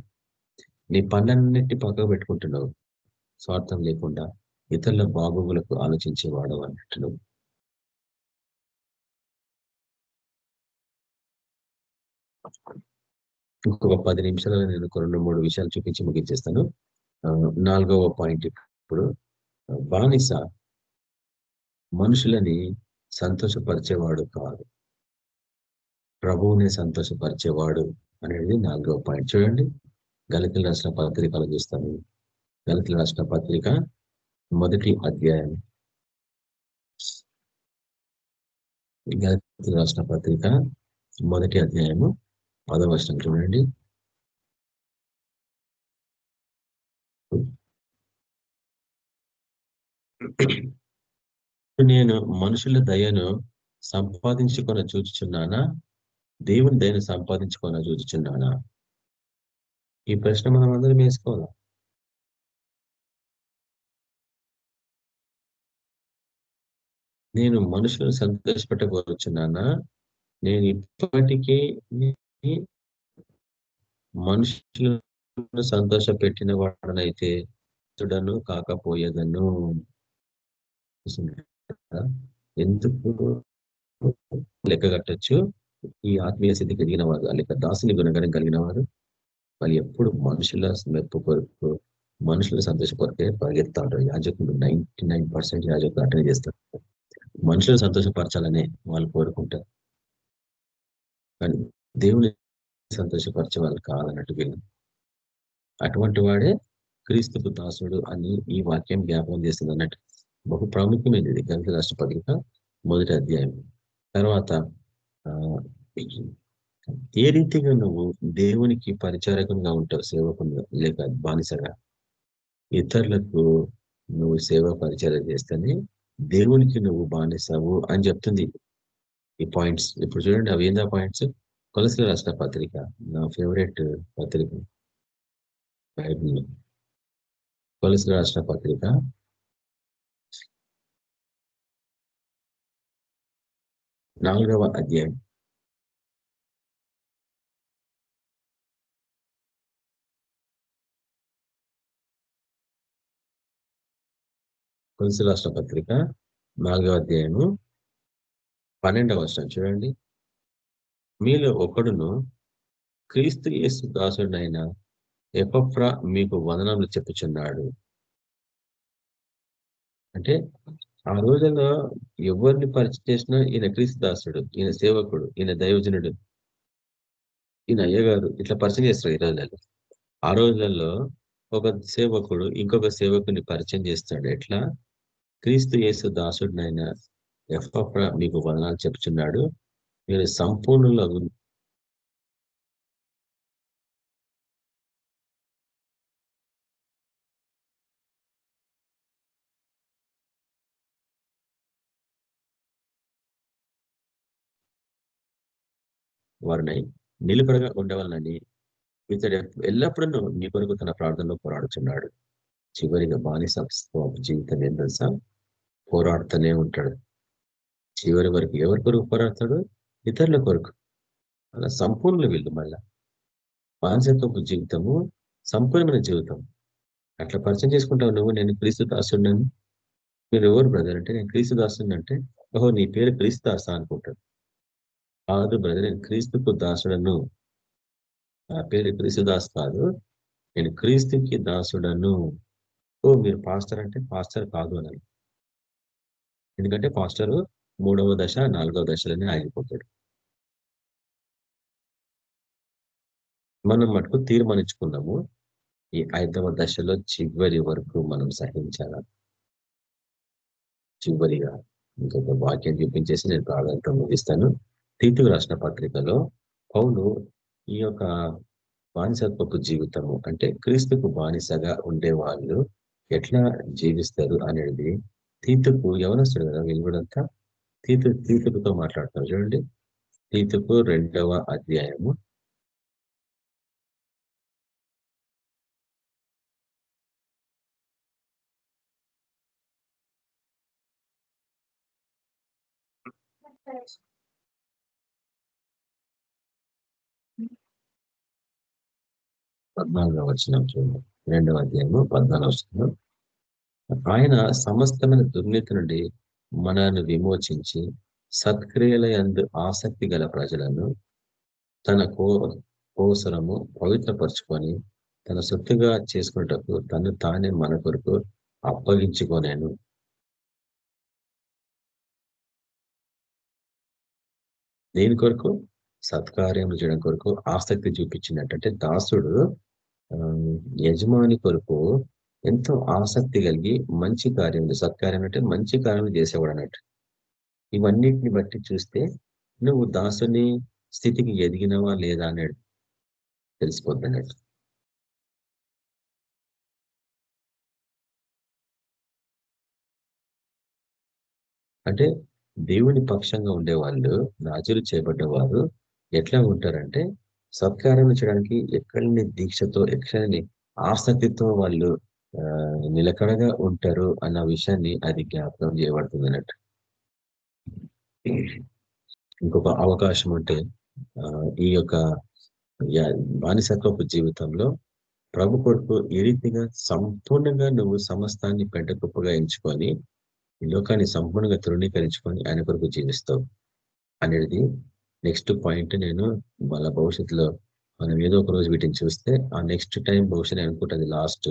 నీ పనులన్నిటి పక్కకు పెట్టుకుంటున్నావు. స్వార్థం లేకుండా ఇతరుల బాగోగులకు ఆలోచించేవాడు అన్నట్టు ఇంకొక పది నిమిషాలలో నేను రెండు మూడు విషయాలు చూపించి ముగించేస్తాను. నాలుగవ పాయింట్ ఇప్పుడు బానిస మనుషులని సంతోషపరిచేవాడు కాదు. ప్రభువుని సంతోషపరిచేవాడు అనేది నాలుగవ పాయింట్. చూడండి గలితుల రాష్ట్ర పత్రికలు చూస్తాను? గలితుల రాష్ట్ర పత్రిక మొదటి అధ్యాయం. గలితుల రాష్ట్ర పత్రిక మొదటి అధ్యాయము. పదవచనం చూడండి. నేను మనుషుల దయను సంపాదించుకొని చూచుచున్నానా? దేవుని దయను సంపాదించుకొని చూచుచున్నానా? ఈ ప్రశ్న మనం అందరం వేసుకోవాలా? నేను మనుషులను సంతోషపెట్టకూరుచున్నానా నేను ఇప్పటికీ మనుషులను సంతోష పెట్టిన వాడనైతే చూడను కాకపోయేదను ఎందుకు లెక్క కట్టచ్చు? ఈ ఆత్మీయ స్థితి కలిగిన వారు లేక దాసుని గుణగణం కలిగిన వారు వాళ్ళు ఎప్పుడు మనుషుల మెప్పు కొరకు మనుషుల సంతోష కొరకే పరిగెత్తాడు. యాజకులు నైన్టీ నైన్ పర్సెంట్ యాజకులు అటెండ్ చేస్తారు మనుషులు సంతోషపరచాలనే వాళ్ళు కోరుకుంటారు. కానీ దేవుని సంతోషపరిచే వాళ్ళు కాదన్నట్టు వీళ్ళు అటువంటి వాడే క్రీస్తుకు దాసుడు అని ఈ వాక్యం జ్ఞాపకం చేస్తుంది అన్నట్టు. బహు ప్రాముఖ్యమైనది. గంట రాష్ట్ర పత్రిక మొదటి అధ్యాయం. తర్వాత ఏ రీతిగా నువ్వు దేవునికి పరిచారకంగా ఉంటావు సేవకుండా లేక బానిసగా? ఇతరులకు నువ్వు సేవ పరిచయం చేస్తేనే దేవునికి నువ్వు బానిసావు అని చెప్తుంది. ఈ పాయింట్స్. ఇప్పుడు చూడండి అవి ఏందా పాయింట్స్? కొలసిన రాష్ట్ర పత్రిక నా ఫేవరెట్ పత్రిక. బైబిల్లో. కొలసిన రాష్ట్ర పత్రిక. నాలుగవ అధ్యాయం. కొలసి రాష్ట్ర పత్రిక నాలుగవ అధ్యాయము పన్నెండవ వర్షం చూడండి. మీలో ఒకడును క్రీస్తు యేసు దాసుడైన ఎపఫ్రా మీకు వదనములు చెప్పుచున్నాడు. అంటే ఆ రోజుల్లో ఎవరిని పరిచయం చేసినా ఈయన క్రీస్తు దాసుడు ఈయన సేవకుడు ఈయన దైవజనుడు ఈయన అయ్యగారు ఇట్లా పరిచయం చేస్తారు ఈ రోజులలో. ఆ రోజులలో ఒక సేవకుడు ఇంకొక సేవకుని పరిచయం చేస్తాడు. ఎట్లా? క్రీస్తు యేసు దాసుడినైన ఎఫ్రా మీకు వదనాలు చెప్తున్నాడు మీరు సంపూర్ణంలో వారిని నిలబడగా ఉండవాలని ఇతడు ఎల్లప్పుడూ నీ కొరకు తన ప్రార్థనలో పోరాడుతున్నాడు చివరిగా బానిస జీవితం ఏం తెలుసా? పోరాడుతూనే ఉంటాడు. చివరి వరకు ఎవరి కొరకు పోరాడతాడు? ఇతరుల కొరకు. అలా సంపూర్ణ వీళ్ళు మళ్ళా. మానసికపు జీవితము సంపూర్ణమైన జీవితం. అట్లా పరిచయం చేసుకుంటావు నువ్వు నేను క్రీస్తు దాసున్నాను మీరు ఎవరు బ్రదర్ అంటే నేను క్రీస్తు దాసుని అంటే ఓహో నీ పేరు క్రీస్తు దాసా అనుకుంటాడు కాదు బ్రదర్ నేను క్రీస్తుకు దాసుడను. నా పేరు క్రీస్తు దాస్ కాదు నేను క్రీస్తుకి దాసుడను. ఓ మీరు పాస్టర్ అంటే పాస్టర్ కాదు అనాలి ఎందుకంటే పాస్టర్ మూడవ దశ నాలుగవ దశలోనే ఆగిపోతాడు. మనం మటుకు తీర్మానించుకున్నాము. ఈ ఐదవ దశలో చివరి వరకు మనం సహించాల? చివరిగా ఇంకొక వాక్యం చూపించేసి నేను ప్రాధాన్యత ముగిస్తాను. తీతు రాసిన పత్రికలో పౌలు ఈ యొక్క బానిసత్వపు జీవితము అంటే క్రీస్తుకు బానిసగా ఉండే వాళ్ళు ఎట్లా జీవిస్తారు అనేది తీతుకు ఎవరొస్తాడు కదా వెలుగుడంతా తీతు తీతుకుతో మాట్లాడుతున్నారు. చూడండి. తీతుకు రెండవ అధ్యాయము పద్నాలుగో వచ్చిన చూడండి. రెండవ అధ్యాయము పద్నాలుగు వచ్చిన ఆయన సమస్తమైన దుర్నీతి నుండి మనల్ని విమోచించి సత్క్రియల ఎందు ఆసక్తి గల ప్రజలను తన కో కోసరము పవిత్రపరుచుకొని తన సొత్తుగా చేసుకున్నటకు తను తానే మన కొరకు అప్పగించుకోలేను దేని కొరకు? సత్కార్యం చేయడం కొరకు ఆసక్తి చూపించినట్టంటే దాసుడు యజమాని కొరకు ఎంతో ఆసక్తి కలిగి మంచి కార్యములు సత్కార్యం అంటే మంచి కార్యములు చేసేవాడు అన్నట్టు. ఇవన్నిటిని బట్టి చూస్తే నువ్వు దాసుని స్థితికి ఎదిగినవా లేదా అనేది తెలిసిపోద్ది అంటే దేవుని పక్షంగా ఉండేవాళ్ళు రాజులు చేపడ్డవారు ఎట్లా ఉంటారంటే సత్కారం చేయడానికి ఎక్కడిని దీక్షతో ఎక్కడిని ఆసక్తితో వాళ్ళు నిలకడగా ఉంటారు అన్న విషయాన్ని అది జ్ఞాపకం చేయబడుతుంది అన్నట్టు. ఇంకొక అవకాశం ఉంటే ఈ యొక్క బానిసత్వపు జీవితంలో ప్రభు కొడుకు ఈ రీతిగా సంపూర్ణంగా నువ్వు సమస్తాన్ని పెంట కుప్పగా ఎంచుకొని ఈ లోకాన్ని సంపూర్ణంగా తృణీకరించుకొని ఆయన కొరకు జీవిస్తావు అనేది నెక్స్ట్ పాయింట్ నేను వాళ్ళ భవిష్యత్తులో మనం ఏదో ఒక రోజు వీటిని చూస్తే ఆ నెక్స్ట్ టైం భవిష్యత్ అనుకుంటే లాస్ట్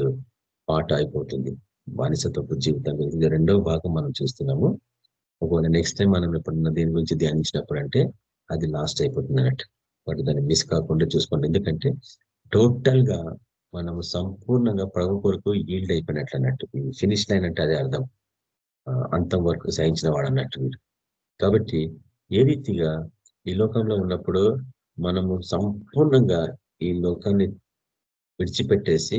పార్ట్ అయిపోతుంది. బానిసత్వపు జీవితం ఇది రెండో భాగం మనం చూస్తున్నాము. ఒకవేళ నెక్స్ట్ టైం మనం ఎప్పుడన్నా దీని గురించి ధ్యానించినప్పుడు అంటే అది లాస్ట్ అయిపోతుంది అన్నట్టు. వాటి దాన్ని మిస్ కాకుండా చూసుకోండి. ఎందుకంటే టోటల్గా మనము సంపూర్ణంగా ప్రభు కొరకు ఈల్డ్ అయిపోయినట్లు అన్నట్టు. ఫినిష్ లైన్ అంటే అదే అర్థం. అంతం వరకు సహించిన వాడు అన్నట్టు వీడు. కాబట్టి ఏ రీతిగా ఈ లోకంలో ఉన్నప్పుడు మనము సంపూర్ణంగా ఈ లోకాన్ని విడిచిపెట్టేసి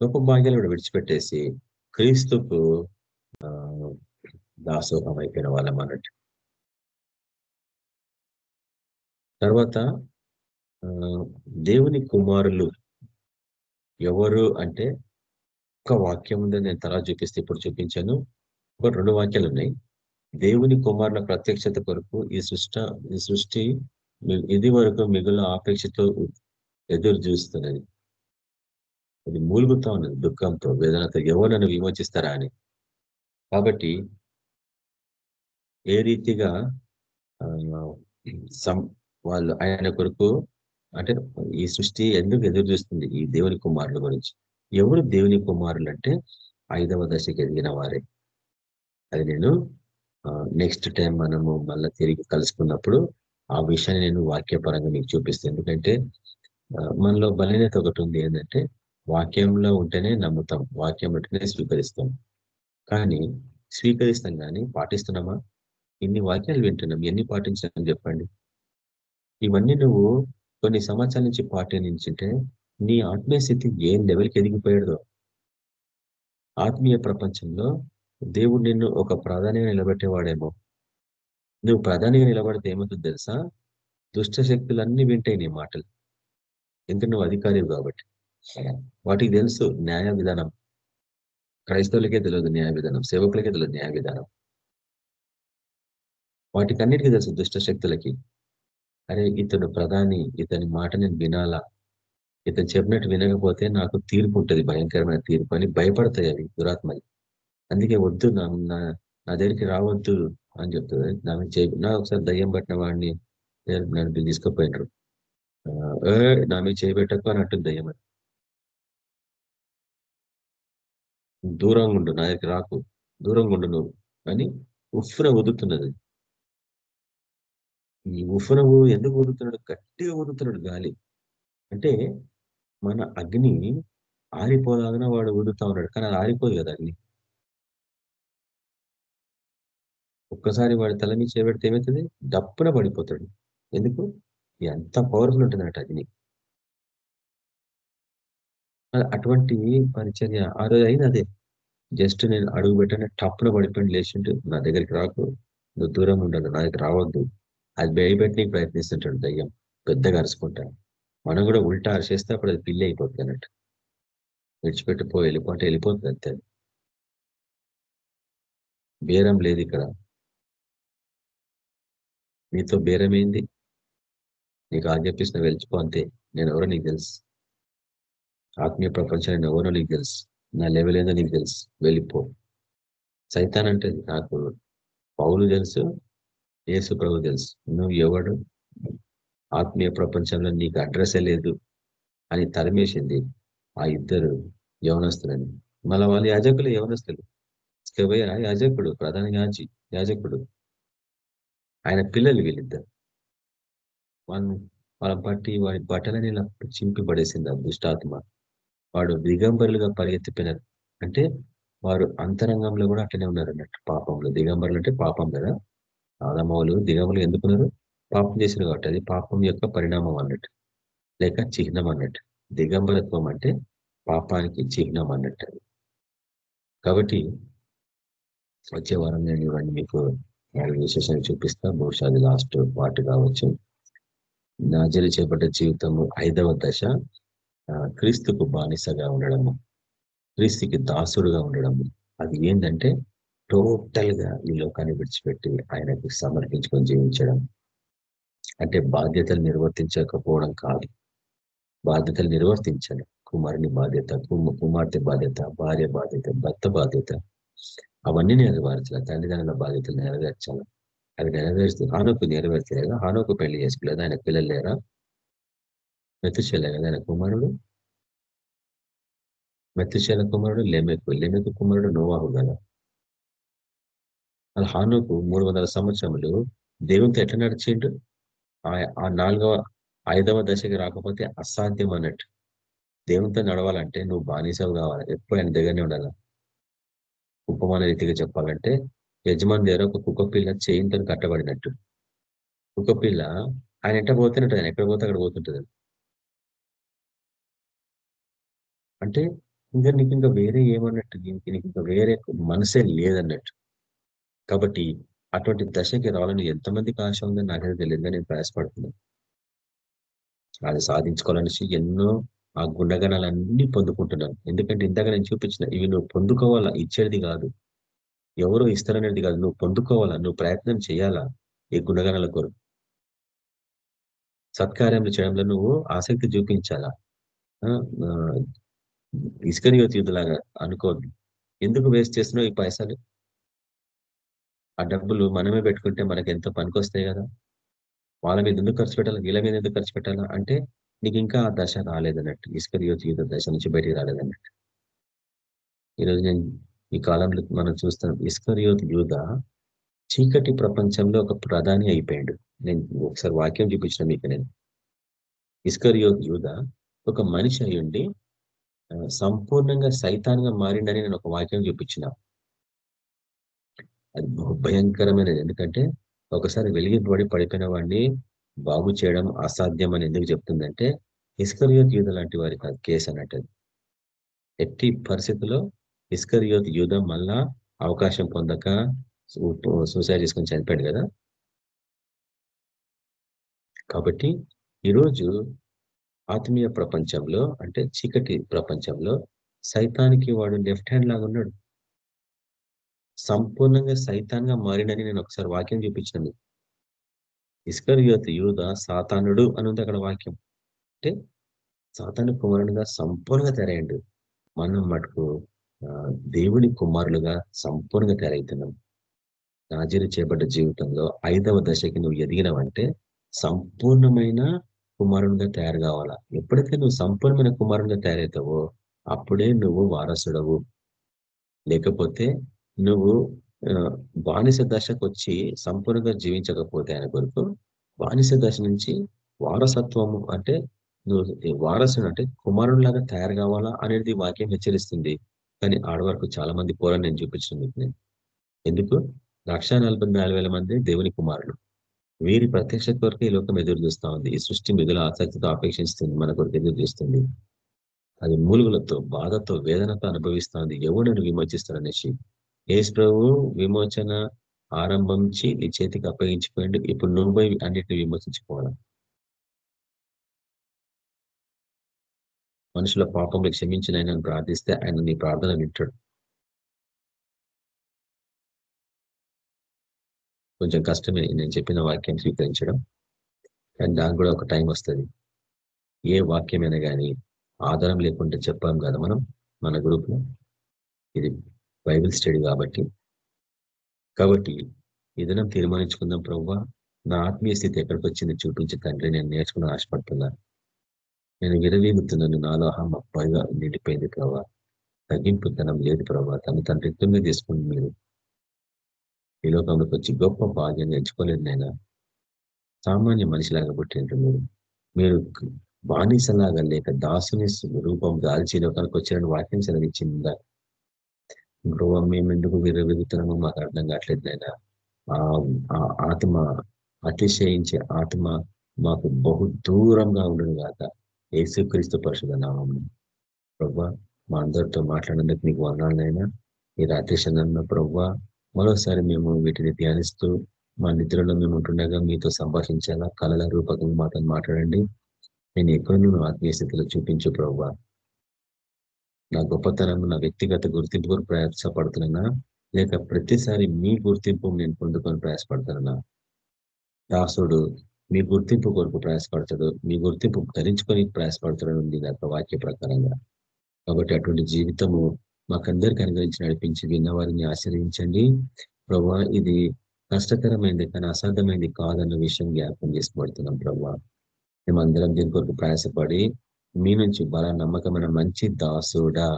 లోక భాగ్యాలు కూడా విడిచిపెట్టేసి క్రీస్తుకు దాసోహం అయిపోయిన వాళ్ళం అన్నట్టు. తర్వాత దేవుని కుమారులు ఎవరు అంటే ఒక వాక్యం ఉందని నేను తర్వాత చూపిస్తే ఇప్పుడు చూపించాను. ఒక రెండు వాక్యాలు ఉన్నాయి. దేవుని కుమారుల ప్రత్యక్షత కొరకు ఈ సృష్ట ఈ సృష్టి ఇది వరకు మిగుల ఆపేక్షతో ఎదురు చూస్తున్నది. అది మూలుగుతా ఉన్నది. దుఃఖంతో వేదనతో ఎవరు నన్ను విమోచిస్తారా అని. కాబట్టి ఏ రీతిగా వాళ్ళు ఆయన కొరకు అంటే ఈ సృష్టి ఎందుకు ఎదురు చూస్తుంది ఈ దేవుని కుమారుల గురించి? ఎవరు దేవుని కుమారులు అంటే ఐదవ దశకి ఎదిగిన వారే. అది నేను నెక్స్ట్ టైం మనము మళ్ళీ తిరిగి కలుసుకున్నప్పుడు ఆ విషయాన్ని నేను వాక్యపరంగా మీకు చూపిస్తాను. ఎందుకంటే మనలో బలీనత ఒకటి ఉంది. ఏంటంటే వాక్యంలో ఉంటేనే నమ్ముతాం. వాక్యం ఉంటేనే స్వీకరిస్తాం. కానీ స్వీకరిస్తాం కానీ పాటిస్తున్నామా? ఇన్ని వాక్యాలు వింటున్నాం. ఎన్ని పాటించాలని చెప్పండి? ఇవన్నీ నువ్వు కొన్ని సంవత్సరాల నుంచి పాటించింటే నీ ఆత్మీయ స్థితి ఏ లెవెల్కి ఎదిగిపోయాడో ఆత్మీయ ప్రపంచంలో దేవుడు నిన్ను ఒక ప్రాధాన్యంగా నిలబెట్టేవాడేమో. నువ్వు ప్రధానిగా నిలబడితే ఏమవుతుంది తెలుసా? దుష్ట శక్తులన్నీ వింటాయి నీ మాటలు. ఎందుకు నువ్వు అధికారివి కాబట్టి. వాటికి తెలుసు న్యాయ విధానం. క్రైస్తవులకే తెలియదు న్యాయ విధానం. సేవకులకే తెలియదు న్యాయ విధానం. వాటికి అన్నిటికీ తెలుసు దుష్ట శక్తులకి. అరే ఇతను ప్రధాని ఇతని మాట నేను వినాలా? ఇతను చెప్పినట్టు వినకపోతే నాకు తీర్పు ఉంటుంది భయంకరమైన తీర్పు అని భయపడతాయి అవి దురాత్మలు. అందుకే వద్దు నా నా దగ్గరికి రావద్దు అని చెప్తుంది. నా చే నా ఒకసారి దయ్యం పట్టిన వాడిని నన్ను తీసుకుపోయినారు. నా మీద చేయబెట్టకు అని అంటుంది దయ్యం అని దూరంగా ఉండు నా దగ్గరికి రాకు. దూరంగా ఉండు నువ్వు. అని ఉఫ్ర వదులుతున్నది. ఈ ఉఫ్రవు ఎందుకు వదులుతున్నాడు? గట్టిగా వదులుతున్నాడు గాలి. అంటే మన అగ్ని ఆరిపోలాగిన వాడు వదులుతా ఉన్నాడు. కానీ అది ఆరిపోదు కదా అగ్ని. ఒక్కసారి వాడి తల మీద చేపెడితే ఏమవుతుంది డప్పున పడిపోతాడు. ఎందుకు? ఎంత పవర్ఫుల్ ఉంటుందన్నట్టు అది అటువంటి పరిచర్య ఆ రోజు అయింది అదే. జస్ట్ నేను అడుగు పెట్టిన టప్పున పడిపోయింది లేచిండు. నా దగ్గరికి రాకు. నువ్వు దూరం ఉండాలి నా దగ్గర రావద్దు. అది భయపెట్టడానికి ప్రయత్నిస్తుంటాడు దయ్యం. పెద్దగా అరుచుకుంటాడు మనం కూడా ఉల్టా అరిచేస్తే అప్పుడు అది పిల్లి అయిపోతుంది అన్నట్టు. విడిచిపెట్టిపో వెళ్ళిపోతే వెళ్ళిపోతుంది అంతే. బేరం లేదు ఇక్కడ. నీతో బేరమైంది. నీకు ఆజ్ఞాపిస్తున్న వెళ్ళిపో అంతే. నేను ఎవరో నీకు తెలుసు. ఆత్మీయ ప్రపంచాన్ని ఎవరో నీకు తెలుసు. నా లెవెల్ ఏందో నీకు తెలుసు. వెళ్ళిపో. సైతాన్ అంటే నాకు పౌలు తెలుసు యేసు ప్రభు తెలుసు. నువ్వు ఎవడు? ఆత్మీయ ప్రపంచంలో నీకు అడ్రస్సే లేదు అని తరిమేసింది ఆ ఇద్దరు యవనస్తులని. మళ్ళీ వాళ్ళు యాజకులు యవనస్తులు. యాజకుడు ప్రధాన యాజి యాజకుడు. ఆయన పిల్లలు వీళ్ళిద్దరు. వాళ్ళు వాళ్ళ బట్టి వాడి బట్టలని ఇలా చింపి ఆ దుష్టాత్మ. వాడు దిగంబరులుగా పరిగెత్తిపోయినారు అంటే వారు అంతరంగంలో కూడా అట్లనే ఉన్నారు అన్నట్టు పాపంలో. దిగంబరులు అంటే పాపం కదా? ఆదమవులు దిగంబరులు ఎందుకున్నారు పాపం చేసిన కాబట్టి. అది పాపం యొక్క పరిణామం అన్నట్టు. లేక చిహ్నం అన్నట్టు. దిగంబరత్వం అంటే పాపానికి చిహ్నం అన్నట్టు. అది కాబట్టి వచ్చే వారం నేను ఇవన్నీ మీకు నాలుగు విశేషాన్ని చూపిస్తా. బహుశా అది లాస్ట్ పార్ట్ కావచ్చు. నాజరి చేపట్టే జీవితము ఐదవ దశ క్రీస్తుకు బానిసగా ఉండడము క్రీస్తుకి దాసుడుగా ఉండడము. అది ఏంటంటే టోటల్గా ఈ లోకాన్ని విడిచిపెట్టి ఆయనకు సమర్పించుకొని జీవించడం. అంటే బాధ్యతలు నిర్వర్తించకపోవడం కాదు. బాధ్యతలు నిర్వర్తించాలి కుమారుని బాధ్యత కుమార్తె బాధ్యత భార్య బాధ్యత భర్త బాధ్యత. అవన్నీ నెరవేర్చాలి. తల్లిదండ్రుల బాధ్యతలు నెరవేర్చాలి. అది నెరవేరుస్తూ హానోకు నెరవేర్చలేదా? హానోకు పెళ్ళి చేసుకోలేదా? ఆయన పిల్లలు లేరా? మెతుశలే కదా ఆయన కుమారుడు. మెతుశల కుమారుడు లెమెకు. లెమెకు కుమారుడు నోవాహు కదా. అలా హానుకు మూడు వందల సంవత్సరములు దేవునితో ఎట్లా నడిచిండు? ఆ నాలుగవ ఐదవ దశకి రాకపోతే అసాధ్యం అన్నట్టు దేవునితో నడవాలంటే నువ్వు బానిసవు కావాలి. ఎప్పుడు ఆయన దగ్గరనే ఉండాలి? ఉపమాన రీతిగా చెప్పాలంటే యజమాని దగ్గర ఒక కుక్క పిల్ల చేయింతో కట్టబడినట్టు. కుక్క పిల్ల ఆయన ఎట్ట పోతున్నట్టు ఆయన ఎక్కడ పోతే అక్కడ పోతుంటుంది. అంటే ఇంకా నీకు ఇంకా వేరే ఏమన్నట్టు నీకు ఇంకా వేరే మనసే లేదన్నట్టు. కాబట్టి అటువంటి దశకి రావాలని ఎంతమందికి ఆశ ఉందని నాకైతే తెలియదు నేను ప్రయాసపడుతున్నాను. అది సాధించుకోవాలనేసి ఎన్నో ఆ గుణగణాలన్నీ పొందుకుంటున్నాను. ఎందుకంటే ఇందాక నేను చూపించిన ఇవి నువ్వు పొందుకోవాలా? ఇచ్చేది కాదు. ఎవరో ఇస్తారనేది కాదు. నువ్వు పొందుకోవాలా? నువ్వు ప్రయత్నం చేయాలా ఈ గుణగణాల కొరకు? సత్కార్యంలో చేయడంలో నువ్వు ఆసక్తి చూపించాలా? ఇస్కరియోతి యుద్ధలాగా అనుకోద్దు ఎందుకు వేస్ట్ చేస్తున్నావు ఈ పైసలు? ఆ డబ్బులు మనమే పెట్టుకుంటే మనకి ఎంతో పనికొస్తాయి కదా? వాళ్ళ మీద ఎందుకు ఖర్చు పెట్టాలా? వీళ్ళ మీద ఎందుకు ఖర్చు పెట్టాలా? అంటే నీకు ఇంకా ఆ దశ రాలేదన్నట్టు. ఇస్కరియోతి యుద్ధ దశ నుంచి బయటికి రాలేదన్నట్టు. ఈరోజు నేను ఈ కాలంలో మనం చూస్తాం ఇస్కరియోత్ యూధ చీకటి ప్రపంచంలో ఒక ప్రధాని అయిపోయాడు. నేను ఒకసారి వాక్యం చూపించిన మీకు నేను. ఇస్కరియోత్ యూధ ఒక మనిషి అయ్యుండి సంపూర్ణంగా సైతాన్గా మారిండని నేను ఒక వాక్యం చూపించిన. అది భయంకరమైనది. ఎందుకంటే ఒకసారి వెలిగిపడి పడిపోయిన వాడిని బాగు చేయడం అసాధ్యం అని ఎందుకు చెప్తుందంటే ఇస్కరియోత్ యూధ లాంటి వారి కేసు అన్నట్టు ఎట్టి పరిస్థితుల్లో ఇస్కరియోత్ యూధం మళ్ళా అవకాశం పొందక సూసైడ్ చేసుకొని చనిపోయాడు కదా. కాబట్టి ఈరోజు ఆత్మీయ ప్రపంచంలో అంటే చీకటి ప్రపంచంలో సైతానికి వాడు లెఫ్ట్ హ్యాండ్ లాగా ఉన్నాడు. సంపూర్ణంగా సైతాన్గా మారినని నేను ఒకసారి వాక్యం చూపించిన మీకు ఇస్కరియోత్ యూధ సాతానుడు అని ఉంది అక్కడ వాక్యం. అంటే సాతాను కుమారునిగా సంపూర్ణంగా తెరయండు మనం మటుకు దేవుని కుమారులుగా సంపూర్ణంగా తెరవుతున్నాం నాజీరు చేపడ్డ జీవితంలో ఐదవ దశకి నువ్వు ఎదిగినవంటే సంపూర్ణమైన కుమారునిగా తయారు కావాలా? ఎప్పుడైతే నువ్వు సంపూర్ణమైన కుమారునిగా తయారవుతావో అప్పుడే నువ్వు వారసుడవు. లేకపోతే నువ్వు బానిస దశకు వచ్చి సంపూర్ణంగా జీవించకపోతే ఆయన కొరకు బానిస దశ నుంచి వారసత్వము అంటే నువ్వు వారసుడు అంటే కుమారునిలాగా తయారు కావాలా అనేది వాక్యం హెచ్చరిస్తుంది. కానీ ఆడవరకు చాలా మంది పోరని నేను చూపించింది నేను. ఎందుకు? లక్ష మంది దేవుని కుమారులు. వీరి ప్రత్యక్షత కొరకు ఈ లోకం ఎదురు చూస్తూ ఉంది. ఈ సృష్టి మిగుల ఆసక్తితో అపేక్షిస్తుంది. మన కొరకు ఎదురు చూస్తుంది. అది మూలుగులతో బాధతో వేదనతో అనుభవిస్తుంది ఎవడను విమర్శిస్తారనేసి ఏసు ప్రభు విమోచన ఆరంభించి నీ చేతికి అప్పగించిపోయింది ఇప్పుడు నువ్వు పోయి అన్నిటిని విమోచించుకోవాలి? మనుషుల పాపములు క్షమించిన ఆయన ప్రార్థిస్తే ఆయన నీ ప్రార్థన వింటాడు. కొంచెం కష్టమే నేను చెప్పిన వాక్యం స్వీకరించడం. కానీ దానికి కూడా ఒక టైం వస్తుంది. ఏ వాక్యమైనా కానీ ఆధారం లేకుంటే చెప్పాం కదా మనం మన గ్రూప్లో? ఇది బైబిల్ స్టడీ కాబట్టి. కాబట్టి ఇదనం తీర్మానించుకుందాం ప్రవ్వా. నా ఆత్మీయ స్థితి ఎక్కడికి వచ్చింది చూపించి తండ్రి నేను నేర్చుకుని ఆశపడుతున్నాను నేను విరవీగుతున్నాను నాలో అహం అబ్బాయిగా నిండిపోయింది ప్రభావ తగ్గింపుతనం లేదు ప్రభావ తను తన రిక్తం తీసుకుంది మీరు ఈ లోకంలోకి వచ్చి గొప్ప భాగ్యం ఎంచుకోలేదు నేను సామాన్య మనిషిలాగా పుట్టిండ్రు మీరు. మీరు బానిసలాగా లేక దాసుని రూపం దాల్చి లోకానికి వచ్చారని వాక్యం సెలవిచ్చిందా? గృహ మేము ఎందుకు విరవిగుతున్నామో మాకు అర్థం కావట్లేదు నాయన. ఆ ఆత్మ అతిశయించే ఆత్మ మాకు బహు దూరంగా ఉండదు కాక యేసుక్రీస్తు పరిషద నామం ప్రభా మా అందరితో మాట్లాడినందుకు మీకు వందాలనైనా ఈ రాత్రి క్షణంలో మరోసారి మేము వీటిని ధ్యానిస్తూ మా నిద్రలో మేము ఉంటుండగా మీతో సంభాషించాలా కళల రూపకంగా మాతో మాట్లాడండి. నేను ఎక్కడ ఆత్మీయ స్థితిలో చూపించు ప్రభావ నా గొప్పతనం నా వ్యక్తిగత గుర్తింపు కొరకు ప్రయాసపడుతున్నా లేక ప్రతిసారి మీ గుర్తింపు నేను పొందుకొని ప్రయాసపడుతున్నా. దాసుడు మీ గుర్తింపు కొరకు ప్రయాసపడతాడు మీ గుర్తింపు ధరించుకొని ప్రయాసపడతాడు ఉంది నాకు వాక్య ప్రకారంగా. కాబట్టి అటువంటి జీవితము మాకందరికి అనుగ్రహించి నడిపించి విన్నవారిని ఆశ్రయించండి ప్రభా ఇది కష్టకరమైంది కానీ అసాధ్యమైంది కాదన్న విషయం జ్ఞాపకం చేసుకోబడుతున్నాం ప్రభా. మేమందరం దీని కొరకు ప్రయాసపడి మీ నుంచి బల నమ్మకమైన మంచి దాసుడా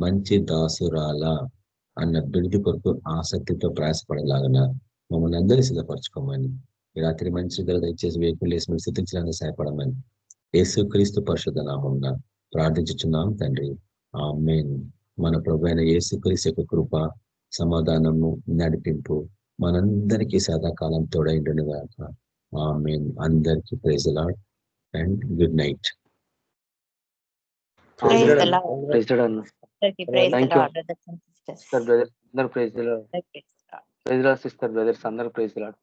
మంచి దాసురాలా అన్న బిడిది కొరకు ఆసక్తితో ప్రయాసపడలాగన మమ్మల్ని అందరినీ సిద్ధపరచుకోమని రాత్రి మంచి ధర దయచేసి వేకులు వేసి మీరు సిద్ధించడానికి సహాయపడమని యేసు క్రీస్తు పరిషత్ నామంగా ప్రార్థించుచున్నాం తండ్రి. ఆ మెయిన్ మన ప్రభు అయిన యేసు క్రీస్తు యొక్క కృప సమాధానము నడిపింపు మనందరికీ సదాకాలం తోడైండును గాక ఆ మెయిన్ అందరికీ praise lord and good night. Praise praise praise praise praise praise praise praise praise praise praise praise praise